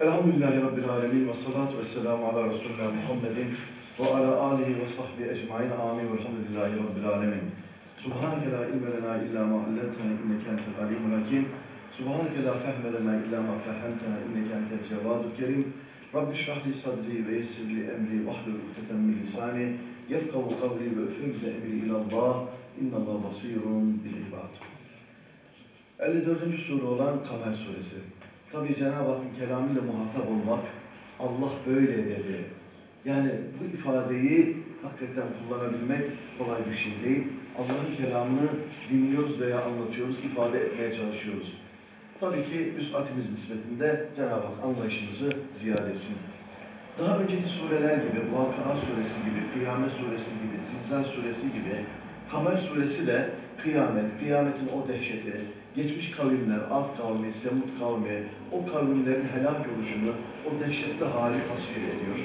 Elhamdülillahi Rabbil Alemin ve salatu ve selamu ala Resulullah Muhammedin ve ala alihi ve sahbihi ecmain amin ve elhamdülillahi Rabbil Alemin. Subhaneke la ilme lena illa ma allamtena inneke entel alimul hakim. Subhaneke la fehme lena illa ma fehemtena inneke entel cevadul kerim. Rabbi şrah li sadri ve yessir li emri vahlul ukdeten min lisani yefkavu kavli ve üfevle emri ilallah innallah basirun bil ibad. 54. sure olan Kamer suresi. Tabi Cenab-ı Hakk'ın kelamıyla muhatap olmak, Allah böyle dedi. Yani bu ifadeyi hakikaten kullanabilmek kolay bir şey değil. Allah'ın kelamını dinliyoruz veya anlatıyoruz, ifade etmeye çalışıyoruz. Tabii ki üsatimiz nispetinde Cenab-ı Hak anlayışımızı ziyade etsin. Daha önceki sureler gibi, Vakıa suresi gibi, Kıyamet suresi gibi, Zilzal suresi gibi, Kamer suresi de kıyamet, kıyametin o dehşeti, geçmiş kavimler, Ad kavmi, Semud kavmi, o kavimlerin helak oluşunu, o dehşetli hali tasvir ediyor.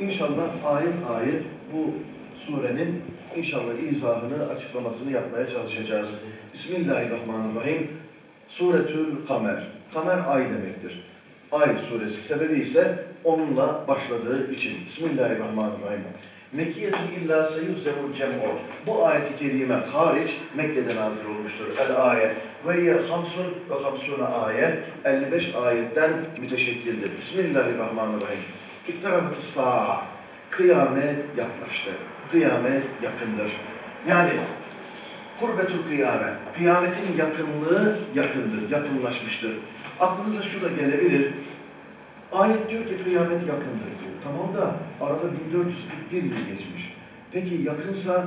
İnşallah ayet ayet bu surenin inşallah izahını, açıklamasını yapmaya çalışacağız. Bismillahirrahmanirrahim. Suretül Kamer. Kamer ay demektir. Ay suresi sebebi ise onunla başladığı için. Bismillahirrahmanirrahim. Mekkiyetun illa seyuhzemul cem'u. Bu ayeti kerime hariç Mekke'de nazil olmuştur. El ayet. Ve ye hamsun ve hamsuna ayet. 55 ayetten müteşekkildir. Bismillahirrahmanirrahim. İktarabetü sa'a. Kıyamet yaklaştı. Kıyamet yakındır. Yani kurbetül kıyamet. Kıyametin yakınlığı yakındır, yakınlaşmıştır. Aklınıza şu da gelebilir. Ayet diyor ki kıyamet yakındır. Tamam da arada 1441 yıl geçmiş. Peki yakınsa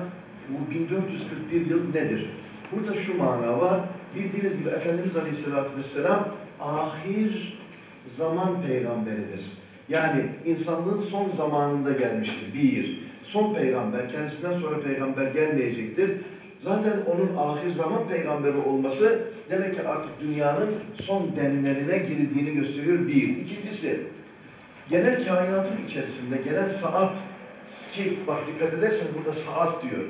bu 1441 yıl nedir? Burada şu mana var. Bildiğiniz gibi Efendimiz Aleyhisselatü Vesselam ahir zaman peygamberidir. Yani insanlığın son zamanında gelmiştir. Bir, son peygamber, kendisinden sonra peygamber gelmeyecektir. Zaten onun ahir zaman peygamberi olması demek ki artık dünyanın son demlerine girdiğini gösteriyor bir. İkincisi, genel kainatın içerisinde genel saat ki bak dikkat edersen burada saat diyor.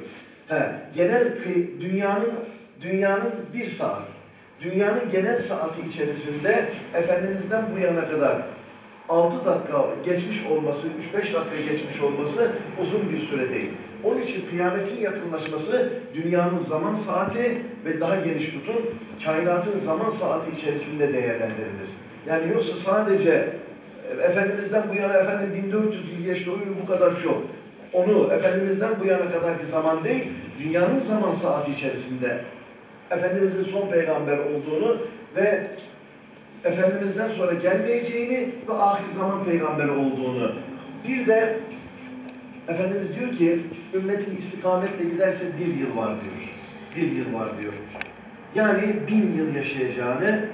He, genel dünyanın dünyanın bir saat. Dünyanın genel saati içerisinde Efendimiz'den bu yana kadar 6 dakika geçmiş olması, 3-5 dakika geçmiş olması uzun bir süre değil. Onun için kıyametin yakınlaşması dünyanın zaman saati ve daha geniş tutun kainatın zaman saati içerisinde değerlendiriniz. Yani yoksa sadece Efendimiz'den bu yana efendim 1400 yıl geçti o bu kadar çok. Onu Efendimiz'den bu yana kadarki zaman değil, dünyanın zaman saati içerisinde Efendimiz'in son peygamber olduğunu ve Efendimiz'den sonra gelmeyeceğini ve ahir zaman peygamberi olduğunu. Bir de Efendimiz diyor ki, ümmetin istikametle giderse bir yıl var diyor. Bir yıl var diyor. Yani bin yıl yaşayacağını,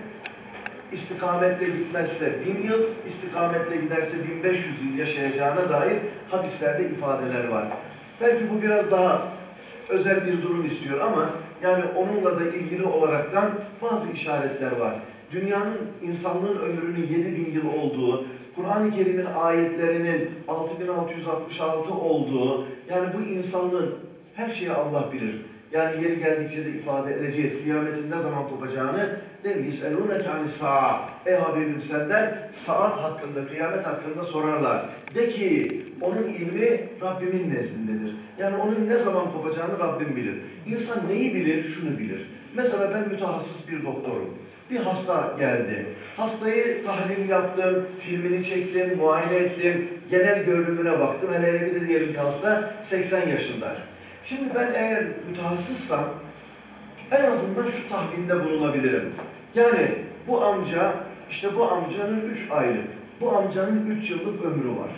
istikametle gitmezse bin yıl, istikametle giderse 1500 yıl yaşayacağına dair hadislerde ifadeler var. Belki bu biraz daha özel bir durum istiyor ama yani onunla da ilgili olaraktan bazı işaretler var. Dünyanın, insanlığın ömrünün 7000 yıl olduğu, Kur'an-ı Kerim'in ayetlerinin 6666 olduğu, yani bu insanlığın her şeyi Allah bilir. Yani yeri geldikçe de ifade edeceğiz. Kıyametin ne zaman kopacağını değil mi? يَسْأَلُونَ كَانِ saat. Ey Habibim senden saat hakkında, kıyamet hakkında sorarlar. De ki onun ilmi Rabbimin nezdindedir. Yani onun ne zaman kopacağını Rabbim bilir. İnsan neyi bilir? Şunu bilir. Mesela ben mütehassıs bir doktorum. Bir hasta geldi. Hastayı tahlil yaptım, filmini çektim, muayene ettim, genel görünümüne baktım. Hele hele bir de diyelim ki hasta 80 yaşında. Şimdi ben eğer mütehassıssam en azından şu tahminde bulunabilirim. Yani bu amca, işte bu amcanın 3 aylık, bu amcanın 3 yıllık ömrü var.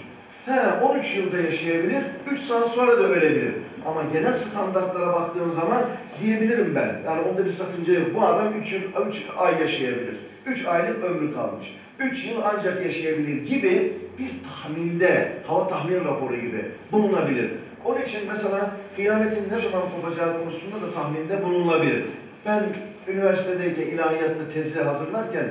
He, 13 yılda yaşayabilir, 3 saat sonra da ölebilir. Ama genel standartlara baktığım zaman diyebilirim ben. Yani onda bir sakınca yok. Bu adam 3 yıl, 3 ay yaşayabilir. 3 aylık ömrü kalmış. 3 yıl ancak yaşayabilir gibi bir tahminde, hava tahmin raporu gibi bulunabilir. Onun için mesela kıyametin ne zaman kopacağı konusunda da tahminde bulunabilir. Ben üniversitedeyken ilahiyatta tezi hazırlarken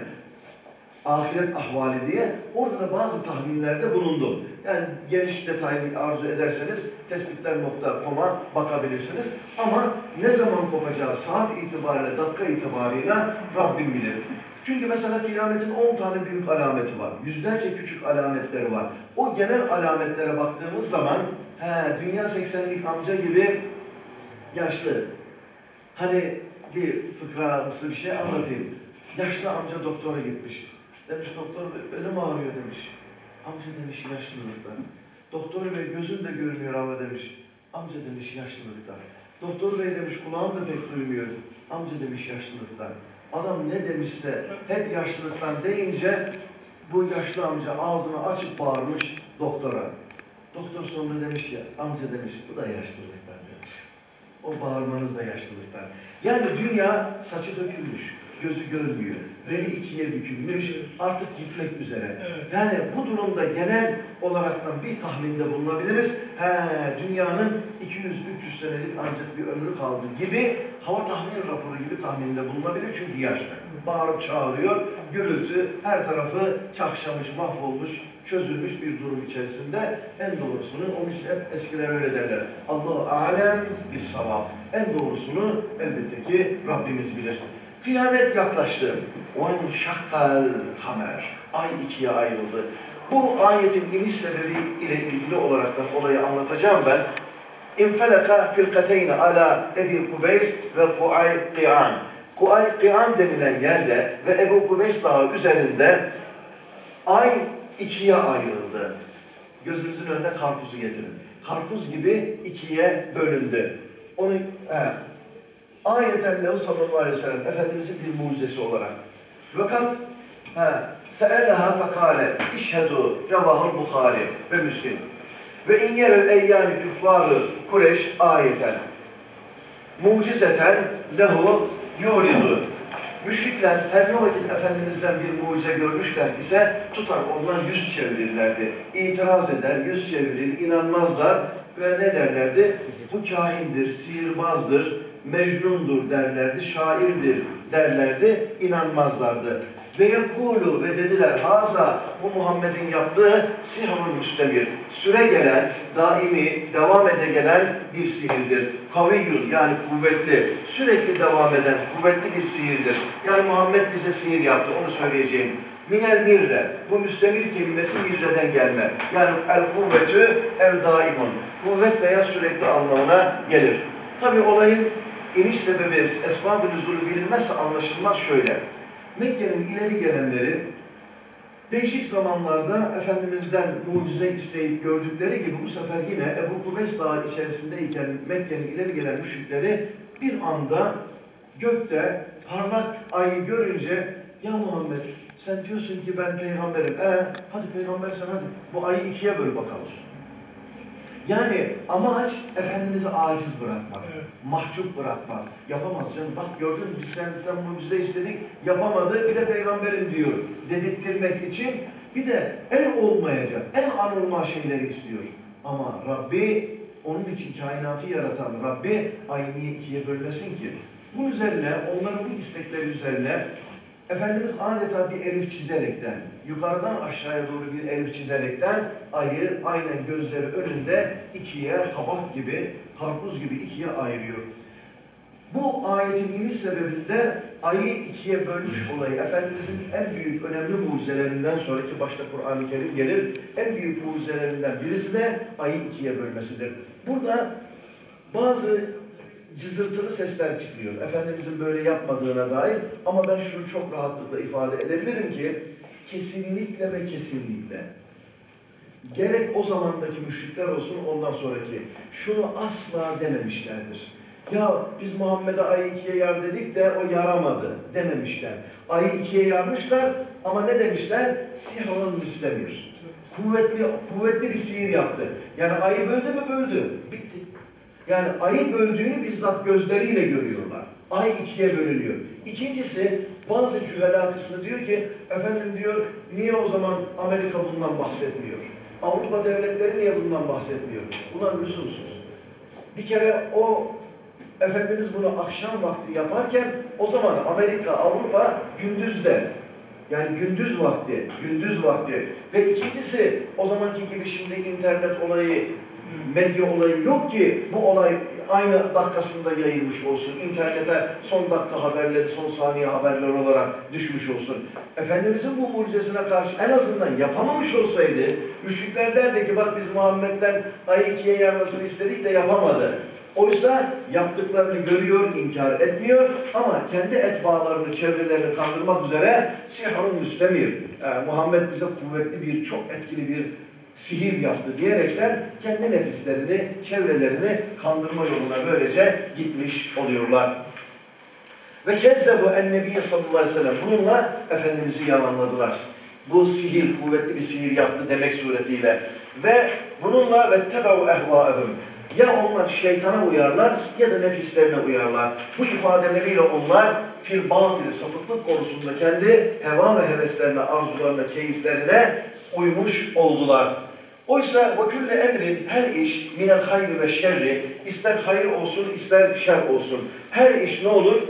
ahiret ahvali diye orada da bazı tahminlerde bulundum. Yani geniş detaylı arzu ederseniz tespitler.com'a bakabilirsiniz. Ama ne zaman kopacağı saat itibariyle, dakika itibariyle Rabbim bilir. Çünkü mesela kıyametin 10 tane büyük alameti var. Yüzlerce küçük alametleri var. O genel alametlere baktığımız zaman he, dünya 80'lik amca gibi yaşlı. Hani bir fıkramsı bir şey anlatayım. Yaşlı amca doktora gitmiş. Demiş doktor bey belim ağrıyor demiş. Amca demiş yaşlılıkta. Doktor bey gözün de görmüyor ama demiş. Amca demiş yaşlılıkta. Doktor bey demiş kulağım da pek duymuyor. Amca demiş yaşlılıktan. Adam ne demişse hep yaşlılıktan deyince bu yaşlı amca ağzını açıp bağırmış doktora. Doktor sonunda demiş ki amca demiş bu da yaşlılıktan demiş. O bağırmanız da yaşlılıktan. Yani dünya saçı dökülmüş, gözü görmüyor, beli ikiye bükülmüş, artık gitmek üzere. Evet. Yani bu durumda genel olaraktan bir tahminde bulunabiliriz. He, dünyanın 200-300 senelik ancak bir ömrü kaldı gibi hava tahmin raporu gibi tahminde bulunabilir çünkü yaşlı. Bağırıp çağırıyor, gürültü, her tarafı çakşamış, mahvolmuş, çözülmüş bir durum içerisinde en doğrusunu, onun için hep eskiler öyle derler. Allahu alem bir savab. En doğrusunu elbette ki Rabbimiz bilir. Kıyamet yaklaştı. On şakkal kamer. Ay ikiye ayrıldı. Bu ayetin iniş sebebi ile ilgili olaraktan olayı anlatacağım ben. İnfelaka firkateyni ala Ebi Kubeys ve Kuay Qiyan. Kuay Qiyan denilen yerde ve Ebu Kubeys dağı üzerinde ay ikiye ayrıldı. Gözünüzün önüne karpuzu getirin. Karpuz gibi ikiye bölündü. Onu he, ayeten lehu sallallahu aleyhi ve sellem Efendimizin bir mucizesi olarak. Fakat he, se'eleha fekale işhedu revahul Bukhari ve Müslim. Ve in yerel eyyâni küffârı Kureş ayeten mucizeten lehu yuridu. Müşrikler her ne vakit Efendimiz'den bir mucize görmüşler ise tutar ondan yüz çevirirlerdi. İtiraz eder, yüz çevirir, inanmazlar ve ne derlerdi? Bu kahindir, sihirbazdır, mecnundur derlerdi, şairdir derlerdi, inanmazlardı. Ve yekulu ve dediler haza bu Muhammed'in yaptığı sihrun müstemir. Süre gelen, daimi, devam ede gelen bir sihirdir. Kaviyyun yani kuvvetli, sürekli devam eden kuvvetli bir sihirdir. Yani Muhammed bize sihir yaptı onu söyleyeceğim. Minel mirre. Bu müstemir kelimesi mirreden gelme. Yani el kuvvetü ev daimun. Kuvvet veya sürekli anlamına gelir. Tabi olayın iniş sebebi, esbab-ı nüzulü bilinmezse anlaşılmaz şöyle. Mekke'nin ileri gelenleri değişik zamanlarda Efendimiz'den mucize isteyip gördükleri gibi bu sefer yine Ebu Kubeys Dağı içerisindeyken Mekke'nin ileri gelen müşrikleri bir anda gökte parlak ayı görünce ya Muhammed sen diyorsun ki ben peygamberim. E hadi peygambersen hadi bu ayı ikiye böl bakalım. Yani amaç Efendimiz'i aciz bırakmak, Evet. mahcup bırakmak. Yapamaz canım. Bak gördün mü biz sen, sen mucize istedik, yapamadı. Bir de peygamberin diyor. Dedirttirmek için bir de en olmayacak, en anılmaz şeyleri istiyor. Ama Rabbi, onun için kainatı yaratan Rabbi ayı niye ikiye bölmesin ki? Bunun üzerine, onların bu istekleri üzerine Efendimiz adeta bir elif çizerekten, yukarıdan aşağıya doğru bir elif çizerekten ayı aynen gözleri önünde ikiye, kabak gibi, karpuz gibi ikiye ayırıyor. Bu ayetin iniş sebebinde ayı ikiye bölmüş olayı Efendimizin en büyük önemli mucizelerinden sonraki başta Kur'an-ı Kerim gelir. En büyük mucizelerinden birisi de ayı ikiye bölmesidir. Burada bazı cızırtılı sesler çıkıyor. Efendimizin böyle yapmadığına dair ama ben şunu çok rahatlıkla ifade edebilirim ki kesinlikle ve kesinlikle gerek o zamandaki müşrikler olsun ondan sonraki şunu asla dememişlerdir. Ya biz Muhammed'e ayı ikiye yar dedik de o yaramadı dememişler. Ayı ikiye yarmışlar ama ne demişler? Sihrun müstemir. Kuvvetli, kuvvetli bir sihir yaptı. Yani ayı böldü mü böldü. Bitti. Yani ayı böldüğünü bizzat gözleriyle görüyorlar. Ay ikiye bölünüyor. İkincisi bazı cühela kısmı diyor ki efendim diyor niye o zaman Amerika bundan bahsetmiyor? Avrupa devletleri niye bundan bahsetmiyor? Ulan lüzumsuz. Bir kere o Efendimiz bunu akşam vakti yaparken o zaman Amerika, Avrupa gündüzde. Yani gündüz vakti, gündüz vakti. Ve ikincisi o zamanki gibi şimdi internet olayı Medya olayı yok ki bu olay aynı dakikasında yayılmış olsun. İnternete son dakika haberleri, son saniye haberler olarak düşmüş olsun. Efendimizin bu mucizesine karşı en azından yapamamış olsaydı, müşrikler derdi ki bak biz Muhammed'den ayı ikiye yarmasını istedik de yapamadı. Oysa yaptıklarını görüyor, inkar etmiyor ama kendi etbalarını, çevrelerini kandırmak üzere sihrun müstemir. Yani Muhammed bize kuvvetli bir, çok etkili bir sihir yaptı diyerekten kendi nefislerini, çevrelerini kandırma yoluna böylece gitmiş oluyorlar. Ve kezzebu ennebiye sallallahu aleyhi ve sellem. Bununla Efendimiz'i yalanladılar. Bu sihir, kuvvetli bir sihir yaptı demek suretiyle. Ve bununla ve tebev ehvaehum. Ya onlar şeytana uyarlar ya da nefislerine uyarlar. Bu ifadeleriyle onlar fil batili, sapıklık konusunda kendi heva ve heveslerine, arzularına, keyiflerine uymuş oldular. Oysa ve külle emrin her iş minel hayri ve şerri ister hayır olsun ister şer olsun. Her iş ne olur?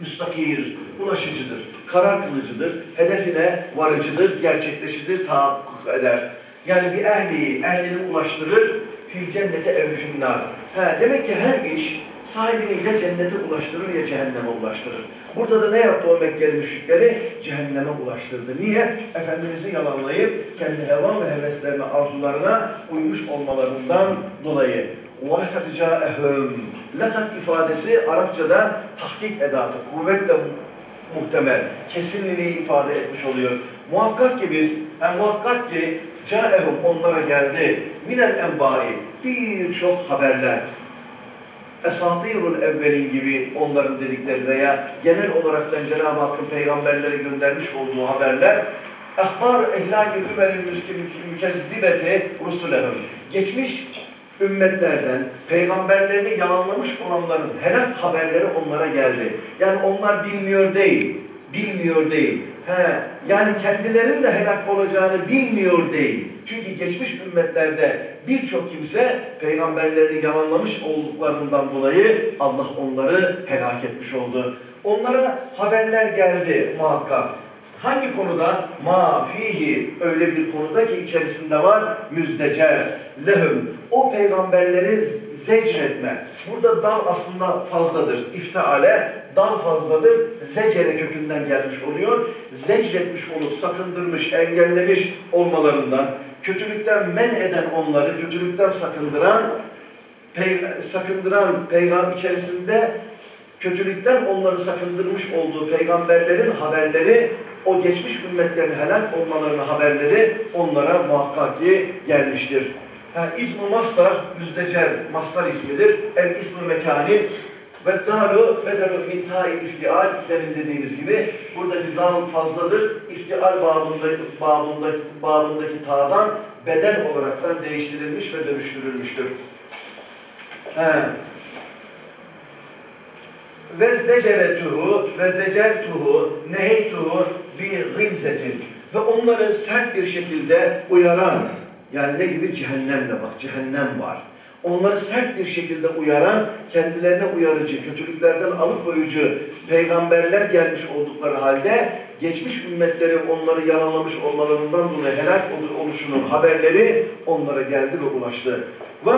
Müstakir, ulaşıcıdır, karar kılıcıdır, hedefine varıcıdır, gerçekleşidir, tahakkuk eder. Yani bir ehliyi, ehlini ulaştırır, fil cennete ev finnar. Ha, demek ki her iş sahibini ya cennete ulaştırır ya cehenneme ulaştırır. Burada da ne yaptı o Mekkeli müşrikleri? Cehenneme ulaştırdı. Niye? Efendimiz'i yalanlayıp kendi heva ve heveslerine, arzularına uymuş olmalarından dolayı. وَلَكَدْ جَاءَهُمْ Lakat ifadesi Arapçada tahkik edatı, kuvvetle muhtemel, kesinliği ifade etmiş oluyor. Muhakkak ki biz, yani muhakkak ki caehum onlara geldi. Minel enbai birçok haberler. Esatirul evvelin gibi onların dedikleri veya genel olaraktan Cenab-ı Hakk'ın peygamberlere göndermiş olduğu haberler Ahbar ehlâki ümerin mükezzibeti rusulehum. Geçmiş ümmetlerden peygamberlerini yalanlamış olanların helak haberleri onlara geldi. Yani onlar bilmiyor değil, bilmiyor değil. He, yani kendilerinin de helak olacağını bilmiyor değil. Çünkü geçmiş ümmetlerde birçok kimse peygamberlerini yalanlamış olduklarından dolayı Allah onları helak etmiş oldu. Onlara haberler geldi muhakkak. Hangi konuda? Ma fihi öyle bir konuda ki içerisinde var müzdecer lehum. O peygamberleri zecretme. Burada dal aslında fazladır. İftiale dal fazladır. Zecere kökünden gelmiş oluyor. Zecretmiş olup sakındırmış, engellemiş olmalarından, kötülükten men eden onları, kötülükten sakındıran, pey sakındıran peygamber içerisinde kötülükten onları sakındırmış olduğu peygamberlerin haberleri, o geçmiş ümmetlerin helak olmalarının haberleri onlara muhakkak ki gelmiştir. Ha, ismi mastar, müzdecer mastar ismidir. Ev ismi ve dalu bedelu min ta'il iftial demin dediğimiz gibi buradaki dal fazladır. İftial babındaki, babındaki, babındaki ta'dan bedel olarak değiştirilmiş ve dönüştürülmüştür. He ve zeceretuhu ve zecertuhu neheytuhu bi gilzetin ve onları sert bir şekilde uyaran yani ne gibi cehennemle bak cehennem var. Onları sert bir şekilde uyaran, kendilerine uyarıcı, kötülüklerden alıkoyucu peygamberler gelmiş oldukları halde geçmiş ümmetleri onları yalanlamış olmalarından dolayı helak oluşunun haberleri onlara geldi ve ulaştı. Ve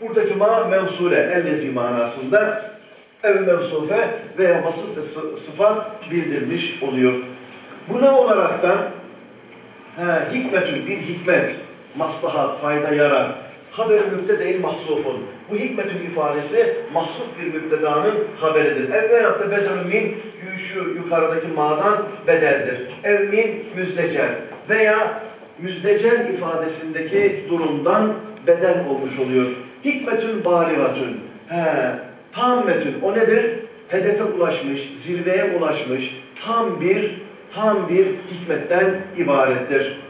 buradaki ma mevsule ellezi manasında ev mevsufe veya vasıf ve sıfat bildirmiş oluyor. Bu ne olaraktan? He, hikmetün bir hikmet, maslahat, fayda, yarar. Haber-i mübtede-i mahsufun. Bu hikmetin ifadesi mahsuf bir mübtedanın haberidir. Ev veyahut da bedelun min şu yukarıdaki ma'dan bedeldir. Ev min müzdecer veya müzdecer ifadesindeki durumdan bedel olmuş oluyor. Hikmetün baligatün. He, Tammetün o nedir? Hedefe ulaşmış, zirveye ulaşmış tam bir tam bir hikmetten ibarettir.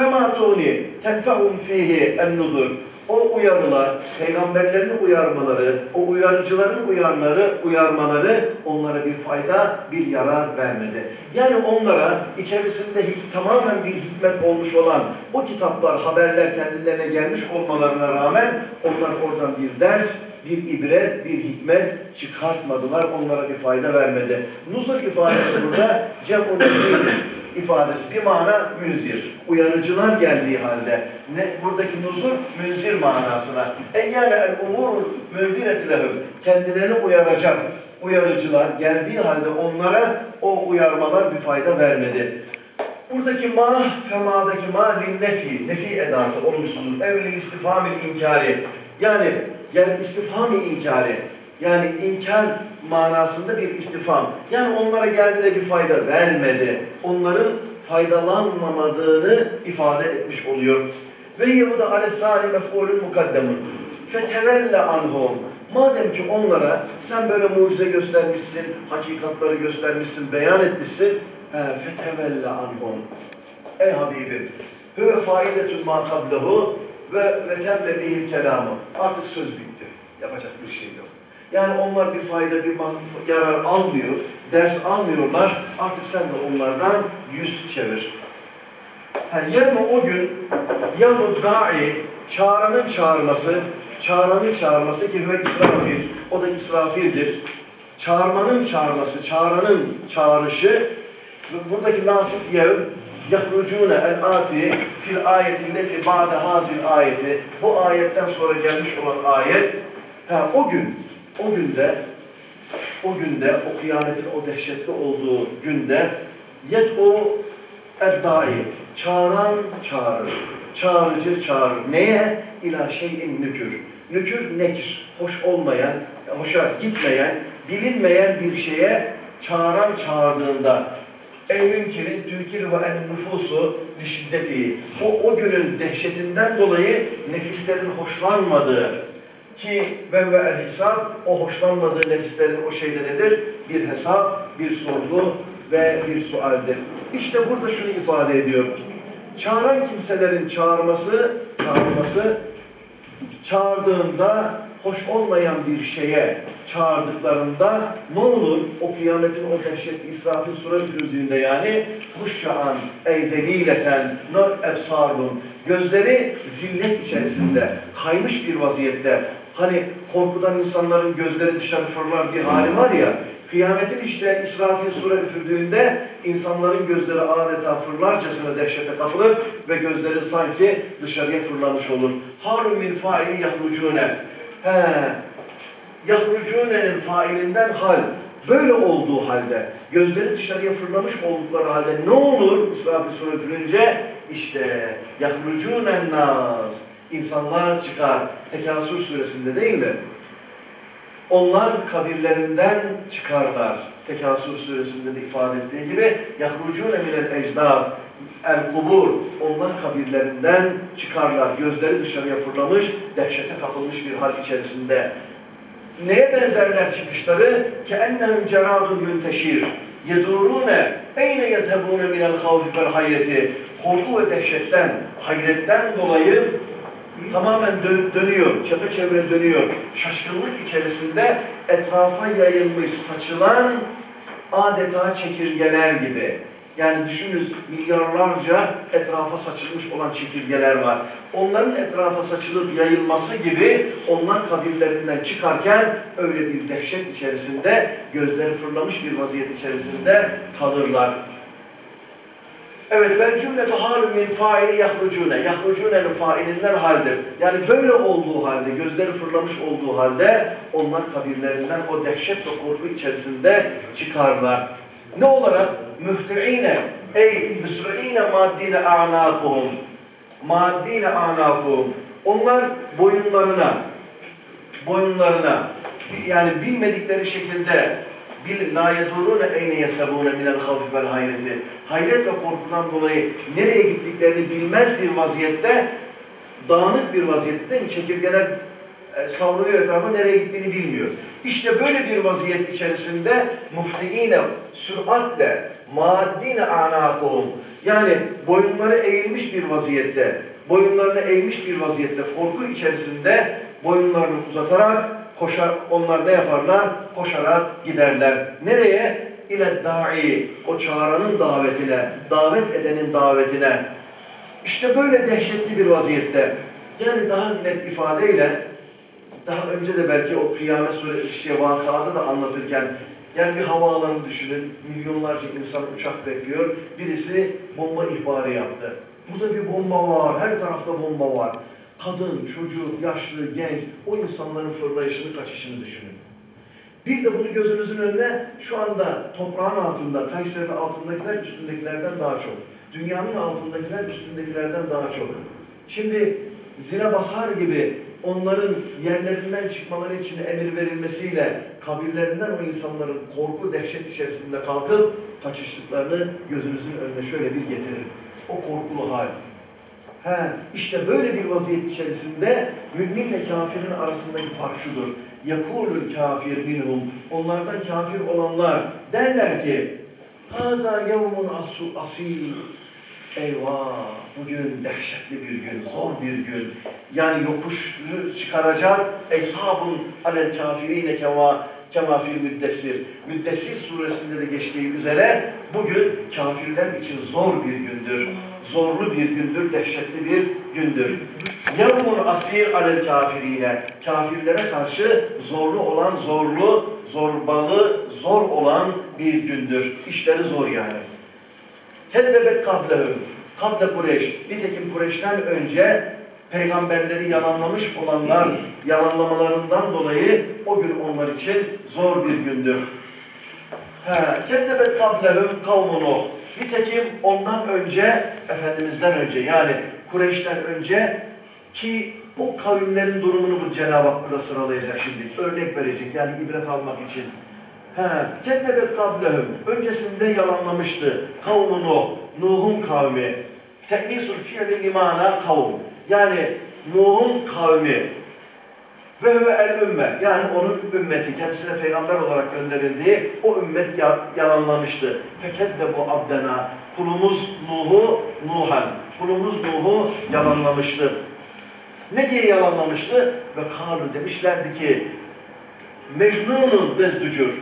Fematuni tenfehum fihi en-nuzur. O uyarılar, peygamberlerin uyarmaları, o uyarıcıların uyarları, uyarmaları onlara bir fayda, bir yarar vermedi. Yani onlara içerisinde tamamen bir hikmet olmuş olan o kitaplar, haberler kendilerine gelmiş olmalarına rağmen onlar oradan bir ders, bir ibret, bir hikmet çıkartmadılar, onlara bir fayda vermedi. Nuzul ifadesi burada cem'un ifadesi bir mana münzir. Uyarıcılar geldiği halde ne buradaki nuzur münzir manasına. Eyyâne el umurul münziret lehum. Kendilerini uyaracak uyarıcılar geldiği halde onlara o uyarmalar bir fayda vermedi. Buradaki ma, femadaki ma lin nefi, nefi edatı, olumsuzluk. Evli istifamil inkari. Yani, yani istifami inkari. Yani inkar manasında bir istifam. Yani onlara geldi de bir fayda vermedi. Onların faydalanmamadığını ifade etmiş oluyor. Ve yehuda alethani mef'ulün mukaddemun. Fetevelle anhum. Madem ki onlara sen böyle mucize göstermişsin, hakikatları göstermişsin, beyan etmişsin. Fetevelle anhum. Ey Habibim, hüve faidetun ma kablehu ve ve temme bihil kelamı. Artık söz bitti. Yapacak bir şey yok. Yani onlar bir fayda, bir yarar almıyor, ders almıyorlar. Artık sen de onlardan yüz çevir. Yani yarın o gün yarın da'i çağıranın çağırması, çağıranın çağırması ki hüve İsrafil, o da İsrafil'dir. Çağırmanın çağırması, çağıranın çağrışı, buradaki nasip yev, yahrucune el ati fil ayeti leti ba'de hazil ayeti bu ayetten sonra gelmiş olan ayet ha, o gün o günde o günde o kıyametin o dehşetli olduğu günde yet o eddai çağıran çağırır çağırıcı çağırır neye? İla şeyin nükür. Nükür nekir. Hoş olmayan hoşa gitmeyen bilinmeyen bir şeye çağıran çağırdığında. Ey münkerin tülkirhu en nüfusu şiddeti. O, o günün dehşetinden dolayı nefislerin hoşlanmadığı ki ve ve el hesap o hoşlanmadığı nefislerin o şeyde nedir? Bir hesap, bir sorgu ve bir sualdir. İşte burada şunu ifade ediyor. Çağıran kimselerin çağırması, çağırması çağırdığında hoş olmayan bir şeye çağırdıklarında ne olur? O kıyametin o dehşetli İsrafil sura üfürüldüğünde yani huşşa'an ey delileten no ebsarun gözleri zillet içerisinde kaymış bir vaziyette hani korkudan insanların gözleri dışarı fırlar bir hali var ya kıyametin işte İsrafil sura üfürdüğünde insanların gözleri adeta fırlarcasına dehşete kapılır ve gözleri sanki dışarıya fırlamış olur. Harun min faili yahrucune. He, yahrucune'nin failinden hal. Böyle olduğu halde, gözleri dışarıya fırlamış oldukları halde ne olur İsrafil sure üfürünce? İşte yahrucunen naz insanlar çıkar. Tekasür suresinde değil mi? Onlar kabirlerinden çıkarlar. Tekasür suresinde de ifade ettiği gibi yahrucune minel ecdaf el kubur onlar kabirlerinden çıkarlar. Gözleri dışarıya fırlamış, dehşete kapılmış bir hal içerisinde. Neye benzerler çıkışları? Keennehum ceradun yünteşir. Yedurune eyne yetebune minel havfi vel hayreti. Korku ve dehşetten, hayretten dolayı tamamen dönüp dönüyor, çepeçevre dönüyor. Şaşkınlık içerisinde etrafa yayılmış, saçılan adeta çekirgeler gibi. Yani düşünün milyarlarca etrafa saçılmış olan çekirgeler var. Onların etrafa saçılıp yayılması gibi onlar kabirlerinden çıkarken öyle bir dehşet içerisinde gözleri fırlamış bir vaziyet içerisinde kalırlar. Evet ve cümlete halun min faili yahrucune. Yahrucune'nin failinden haldir. Yani böyle olduğu halde, gözleri fırlamış olduğu halde onlar kabirlerinden o dehşet ve korku içerisinde çıkarlar. Ne olarak? Mühte'ine ey müsri'ine maddine a'nakuhum maddine a'nakuhum onlar boyunlarına boyunlarına yani bilmedikleri şekilde bil la yedurune eyne yesabune minel havfi vel hayreti hayret ve korkudan dolayı nereye gittiklerini bilmez bir vaziyette dağınık bir vaziyette mi? Çekirgeler e, savruluyor etrafa nereye gittiğini bilmiyor. İşte böyle bir vaziyet içerisinde muhtiine süratle maddine anakuhum yani boyunları eğilmiş bir vaziyette boyunlarını eğmiş bir vaziyette korku içerisinde boyunlarını uzatarak koşar onlar ne yaparlar? Koşarak giderler. Nereye? İle da'i o çağıranın davetine, davet edenin davetine. İşte böyle dehşetli bir vaziyette. Yani daha net ifadeyle daha önce de belki o kıyamet suresi şey, vakada da anlatırken Yani bir havaalanı düşünün, milyonlarca insan uçak bekliyor. Birisi bomba ihbarı yaptı. Burada bir bomba var, her tarafta bomba var. Kadın, çocuk, yaşlı, genç, o insanların fırlayışını, kaçışını düşünün. Bir de bunu gözünüzün önüne şu anda toprağın altında, Kayseri'nin altındakiler üstündekilerden daha çok. Dünyanın altındakiler üstündekilerden daha çok. Şimdi zile basar gibi onların yerlerinden çıkmaları için emir verilmesiyle kabirlerinden o insanların korku, dehşet içerisinde kalkıp kaçıştıklarını gözünüzün önüne şöyle bir getirin. O korkulu hal. He, işte böyle bir vaziyet içerisinde müminle kafirin arasındaki fark şudur. Yakulul kafir minhum. Onlardan kafir olanlar derler ki yevmun asu asil. Eyvah! Bugün dehşetli bir gün, zor bir gün. Yani yokuş çıkaracak eshabun alel kafirine kema kema fil müddessir. Müddessir suresinde de geçtiği üzere bugün kafirler için zor bir gündür. Zorlu bir gündür, dehşetli bir gündür. Yevmun asir alel kafirine. Kafirlere karşı zorlu olan, zorlu, zorbalı, zor olan bir gündür. İşleri zor yani. Kezzebet kablehum. Kable Kureyş. Nitekim Kureyş'ten önce peygamberleri yalanlamış olanlar yalanlamalarından dolayı o gün onlar için zor bir gündür. Kezzebet kablehum kavmunu. Nitekim ondan önce, Efendimiz'den önce yani Kureyş'ten önce ki o kavimlerin durumunu bu Cenab-ı Hak burada sıralayacak şimdi. Örnek verecek yani ibret almak için. He, kezzebet kablehum. Öncesinde yalanlamıştı. Kavmunu, Nuh'un kavmi. Teknisul fiili limana kavm. Yani Nuh'un kavmi. Ve huve el ümme. Yani onun ümmeti, kendisine peygamber olarak gönderildiği o ümmet ya, yalanlamıştı. Fekedde bu abdena. Kulumuz Nuh'u, Nuhan. Kulumuz Nuh'u yalanlamıştı. Ne diye yalanlamıştı? Ve kalu demişlerdi ki Mecnunun vezdücür.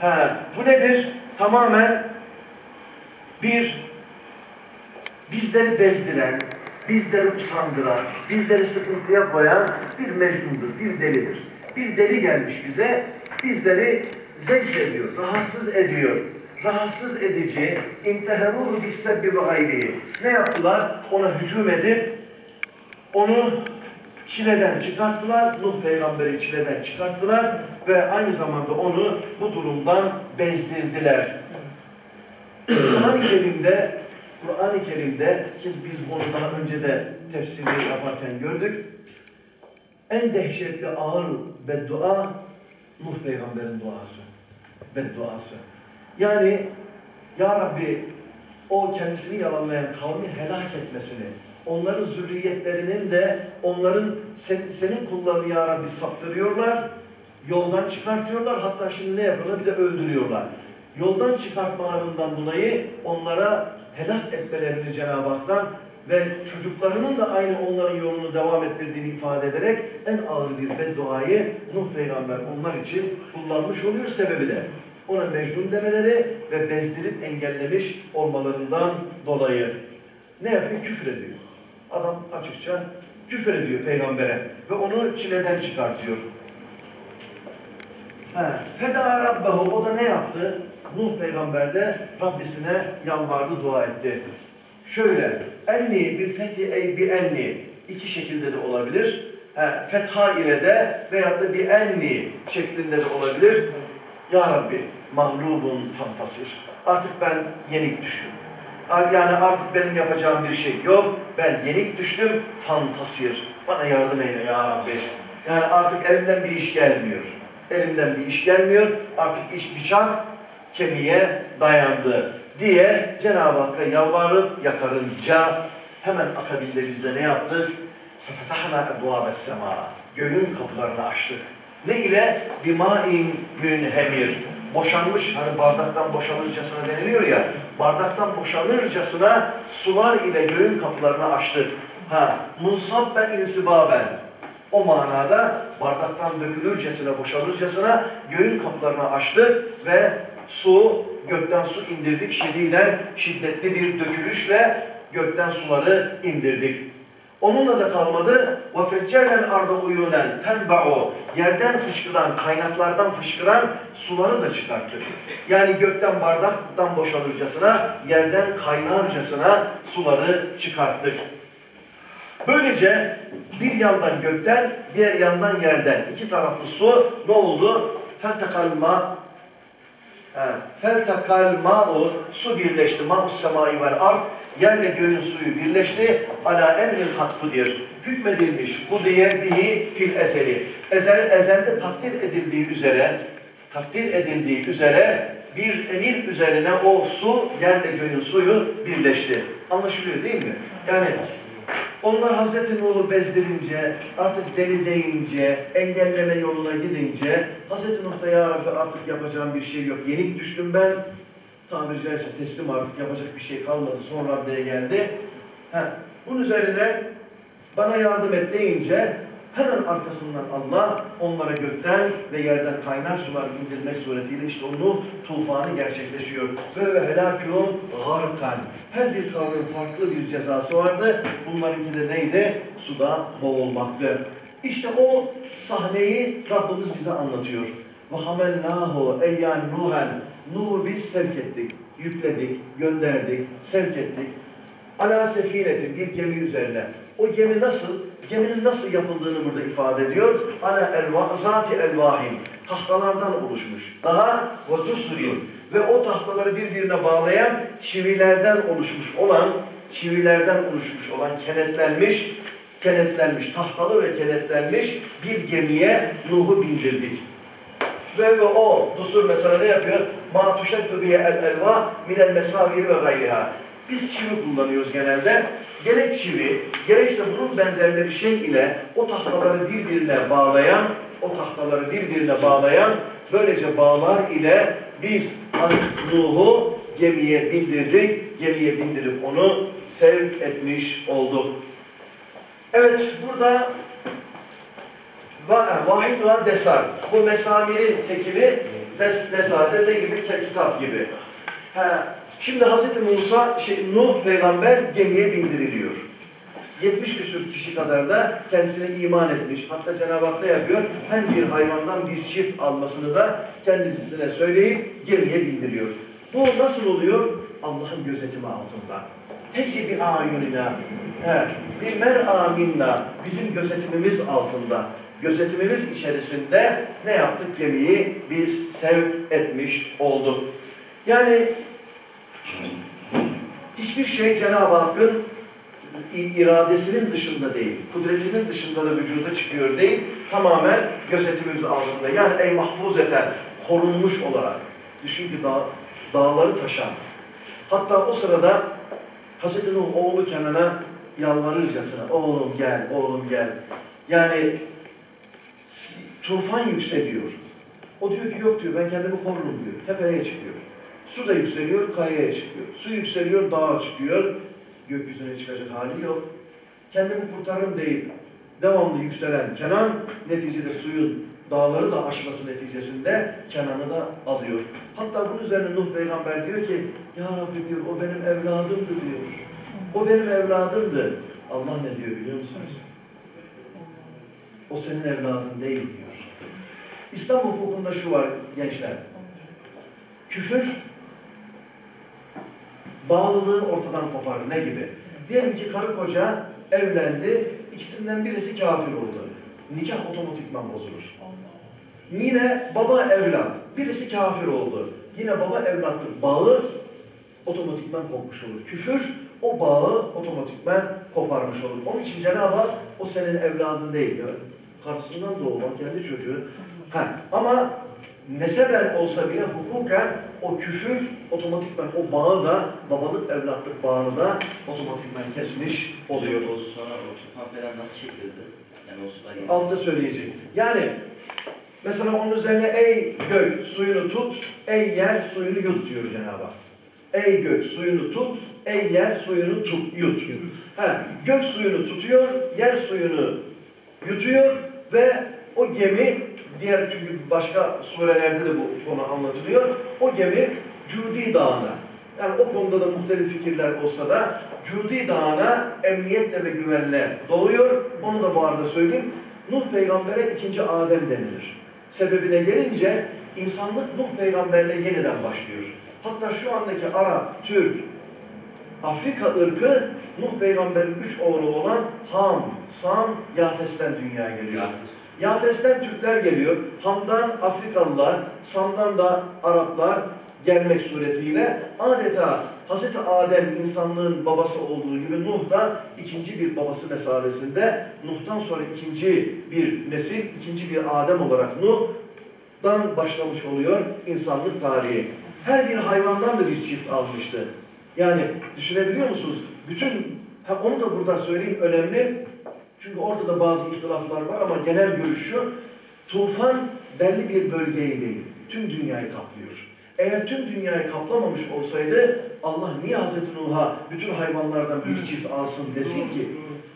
Ha, bu nedir? Tamamen bir bizleri bezdiren, bizleri usandıran, bizleri sıkıntıya koyan bir mecnundur, bir delidir. Bir deli gelmiş bize, bizleri zevk ediyor, rahatsız ediyor. Rahatsız edici, inteheruhu bissebbi ve gayrihi. Ne yaptılar? Ona hücum edip, onu çileden çıkarttılar, Nuh peygamberi çileden çıkarttılar ve aynı zamanda onu bu durumdan bezdirdiler. Kur'an-ı Kerim'de Kur'an-ı Kerim'de ki biz bunu daha önce de tefsirleri yaparken gördük. En dehşetli ağır beddua Nuh peygamberin duası. Bedduası. Yani Ya Rabbi o kendisini yalanlayan kavmi helak etmesini, onların zürriyetlerinin de onların sen, senin kullarını ya Rabbi saptırıyorlar, yoldan çıkartıyorlar. Hatta şimdi ne yapıyorlar? Bir de öldürüyorlar. Yoldan çıkartmalarından dolayı onlara helak etmelerini Cenab-ı Hak'tan ve çocuklarının da aynı onların yolunu devam ettirdiğini ifade ederek en ağır bir bedduayı Nuh peygamber onlar için kullanmış oluyor sebebi de. Ona mecnun demeleri ve bezdirip engellemiş olmalarından dolayı. Ne yapıyor? Küfür ediyor. Adam açıkça küfür ediyor peygambere ve onu çileden çıkartıyor. Feda Rabbahu o da ne yaptı? Nuh peygamber de Rabbisine yalvardı, dua etti. Şöyle, enni bir fethi ey bir enni iki şekilde de olabilir. He, fetha ile de veyahut da bir enni şeklinde de olabilir. Ya Rabbi, mahlubun fantasir. Artık ben yenik düştüm. Yani artık benim yapacağım bir şey yok. Ben yenik düştüm, fantasir. Bana yardım eyle ya Rabbi. Yani artık elimden bir iş gelmiyor. Elimden bir iş gelmiyor. Artık iş bıçak kemiğe dayandı diye Cenab-ı Hakk'a yalvarıp yakarınca hemen akabinde biz de ne yaptık? فَفَتَحْنَا اَبْوَابَ السَّمَا Göğün kapılarını açtık. Ne ile? بِمَاءٍ münhemir. Boşanmış, hani bardaktan boşanırcasına deniliyor ya, bardaktan boşanırcasına sular ile göğün kapılarını açtık. Ha, munsabben insibaben. O manada bardaktan dökülürcesine, boşalırcasına göğün kapılarını açtık ve su, gökten su indirdik. Şediden şiddetli bir dökülüşle gökten suları indirdik. Onunla da kalmadı. وَفَجَّرْنَا الْاَرْضَ اُيُونًا تَنْبَعُ Yerden fışkıran, kaynaklardan fışkıran suları da çıkarttık. Yani gökten bardaktan boşalırcasına, yerden kaynarcasına suları çıkarttık. Böylece bir yandan gökten, diğer yandan yerden iki taraflı su ne oldu? فَالْتَقَلْ ma Feltakal ma'u su birleşti. Ma'us semai vel ard yerle göğün suyu birleşti. Ala emril hakkudir. Hükmedilmiş. Kudiye bihi fil ezeli. Ezel, ezelde takdir edildiği üzere takdir edildiği üzere bir emir üzerine o su, yerle göğün suyu birleşti. Anlaşılıyor değil mi? Yani onlar Hazreti Nuh'u bezdirince, artık deli deyince, engelleme yoluna gidince, Hazreti Nuh ya Rabbi artık yapacağım bir şey yok. Yenik düştüm ben, tabiri caizse teslim artık yapacak bir şey kalmadı. Son raddeye geldi. Ha, bunun üzerine bana yardım et deyince hemen arkasından Allah onlara gökten ve yerden kaynar sular indirmek suretiyle işte onun tufanı gerçekleşiyor. Böyle helakûn garkan. Her bir kavmin farklı bir cezası vardı. Bunlarınki de neydi? Suda boğulmaktı. İşte o sahneyi Rabbimiz bize anlatıyor. Ve hamellâhu eyyan nuhen. Nuh'u biz sevk ettik, yükledik, gönderdik, sevk ettik. Ala sefinetin bir gemi üzerine. O gemi nasıl? Geminin nasıl yapıldığını burada ifade ediyor. Ala elva, zati elvahin. Tahtalardan oluşmuş. Daha ve dusurin. Ve o tahtaları birbirine bağlayan çivilerden oluşmuş olan, çivilerden oluşmuş olan kenetlenmiş, kenetlenmiş, tahtalı ve kenetlenmiş bir gemiye Nuh'u bindirdik. Ve, ve o dusur mesela ne yapıyor? Ma tuşeddu biye el elva minel mesaviri ve gayriha. Biz çivi kullanıyoruz genelde. Gerek çivi, gerekse bunun benzerleri şey ile o tahtaları birbirine bağlayan, o tahtaları birbirine bağlayan böylece bağlar ile biz Nuh'u gemiye bindirdik. Gemiye bindirip onu sevk etmiş olduk. Evet, burada vahid ve desar. Bu mesamirin tekili des, desadır ne gibi? Kitap gibi. Ha, şimdi Hz. Musa, şey, Nuh peygamber gemiye bindiriliyor. 70 küsur kişi kadar da kendisine iman etmiş. Hatta Cenab-ı Hak ne yapıyor? Her bir hayvandan bir çift almasını da kendisine söyleyip gemiye bindiriyor. Bu nasıl oluyor? Allah'ın gözetimi altında. Tecri bir ayunina. Bir mer'a minna. Bizim gözetimimiz altında. Gözetimimiz içerisinde ne yaptık? Gemiyi biz sevk etmiş olduk. Yani hiçbir şey Cenab-ı Hakk'ın iradesinin dışında değil, kudretinin dışında da vücuda çıkıyor değil, tamamen gözetimimiz altında. Yani ey mahfuz eten, korunmuş olarak. Düşün ki dağ, dağları taşan. Hatta o sırada Hz. Nuh oğlu Kenan'a yalvarırcasına, oğlum gel, oğlum gel. Yani tufan yükseliyor. O diyor ki yok diyor, ben kendimi korurum diyor. Tepeye çıkıyor. Su da yükseliyor, kayaya çıkıyor. Su yükseliyor, dağa çıkıyor. Gökyüzüne çıkacak hali yok. Kendimi kurtarırım değil. Devamlı yükselen Kenan, neticede suyun dağları da aşması neticesinde Kenan'ı da alıyor. Hatta bunun üzerine Nuh peygamber diyor ki, Ya Rabbi diyor, o benim evladımdı diyor. O benim evladımdı. Allah ne diyor biliyor musunuz? O senin evladın değil diyor. İslam hukukunda şu var gençler. Küfür bağlılığın ortadan koparır. Ne gibi? Diyelim ki karı koca evlendi, ikisinden birisi kafir oldu. Nikah otomatikman bozulur. Yine baba evlat, birisi kafir oldu. Yine baba evlattır. Bağı otomatikman kopmuş olur. Küfür o bağı otomatikman koparmış olur. Onun için Cenab-ı o senin evladın değil. Yani karısından doğma kendi çocuğu. Ha, ama neseben olsa bile hukuken o küfür otomatikman o bağı da babalık evlatlık bağını da otomatikman kesmiş oluyor. O sonra o tufan falan nasıl çekildi? Yani o sular. Altta söyleyecek. Yani mesela onun üzerine ey gök suyunu tut, ey yer suyunu yut diyor Cenab-ı Hak. Ey gök suyunu tut, ey yer suyunu tut, yut. Ha, gök suyunu tutuyor, yer suyunu yutuyor ve o gemi diğer çünkü başka surelerde de bu konu anlatılıyor. O gemi Cudi Dağı'na Yani o konuda da muhtelif fikirler olsa da Cudi Dağı'na emniyetle ve güvenle doğuyor. Onu da bu arada söyleyeyim. Nuh peygambere ikinci Adem denilir. Sebebine gelince insanlık Nuh peygamberle yeniden başlıyor. Hatta şu andaki Arap, Türk, Afrika ırkı Nuh peygamberin üç oğlu olan Ham, Sam, Yafes'ten dünyaya geliyor. Yafes'ten Türkler geliyor. Ham'dan Afrikalılar, Sam'dan da Araplar gelmek suretiyle adeta Hz. Adem insanlığın babası olduğu gibi Nuh da ikinci bir babası mesabesinde Nuh'tan sonra ikinci bir nesil, ikinci bir Adem olarak Nuh'dan başlamış oluyor insanlık tarihi. Her bir hayvandan da bir çift almıştı. Yani düşünebiliyor musunuz? Bütün, ha onu da burada söyleyeyim önemli. Çünkü orada da bazı ihtilaflar var ama genel görüş şu. Tufan belli bir bölgeyi değil, tüm dünyayı kaplıyor. Eğer tüm dünyayı kaplamamış olsaydı Allah niye Hazreti Nuh'a bütün hayvanlardan bir çift alsın desin ki?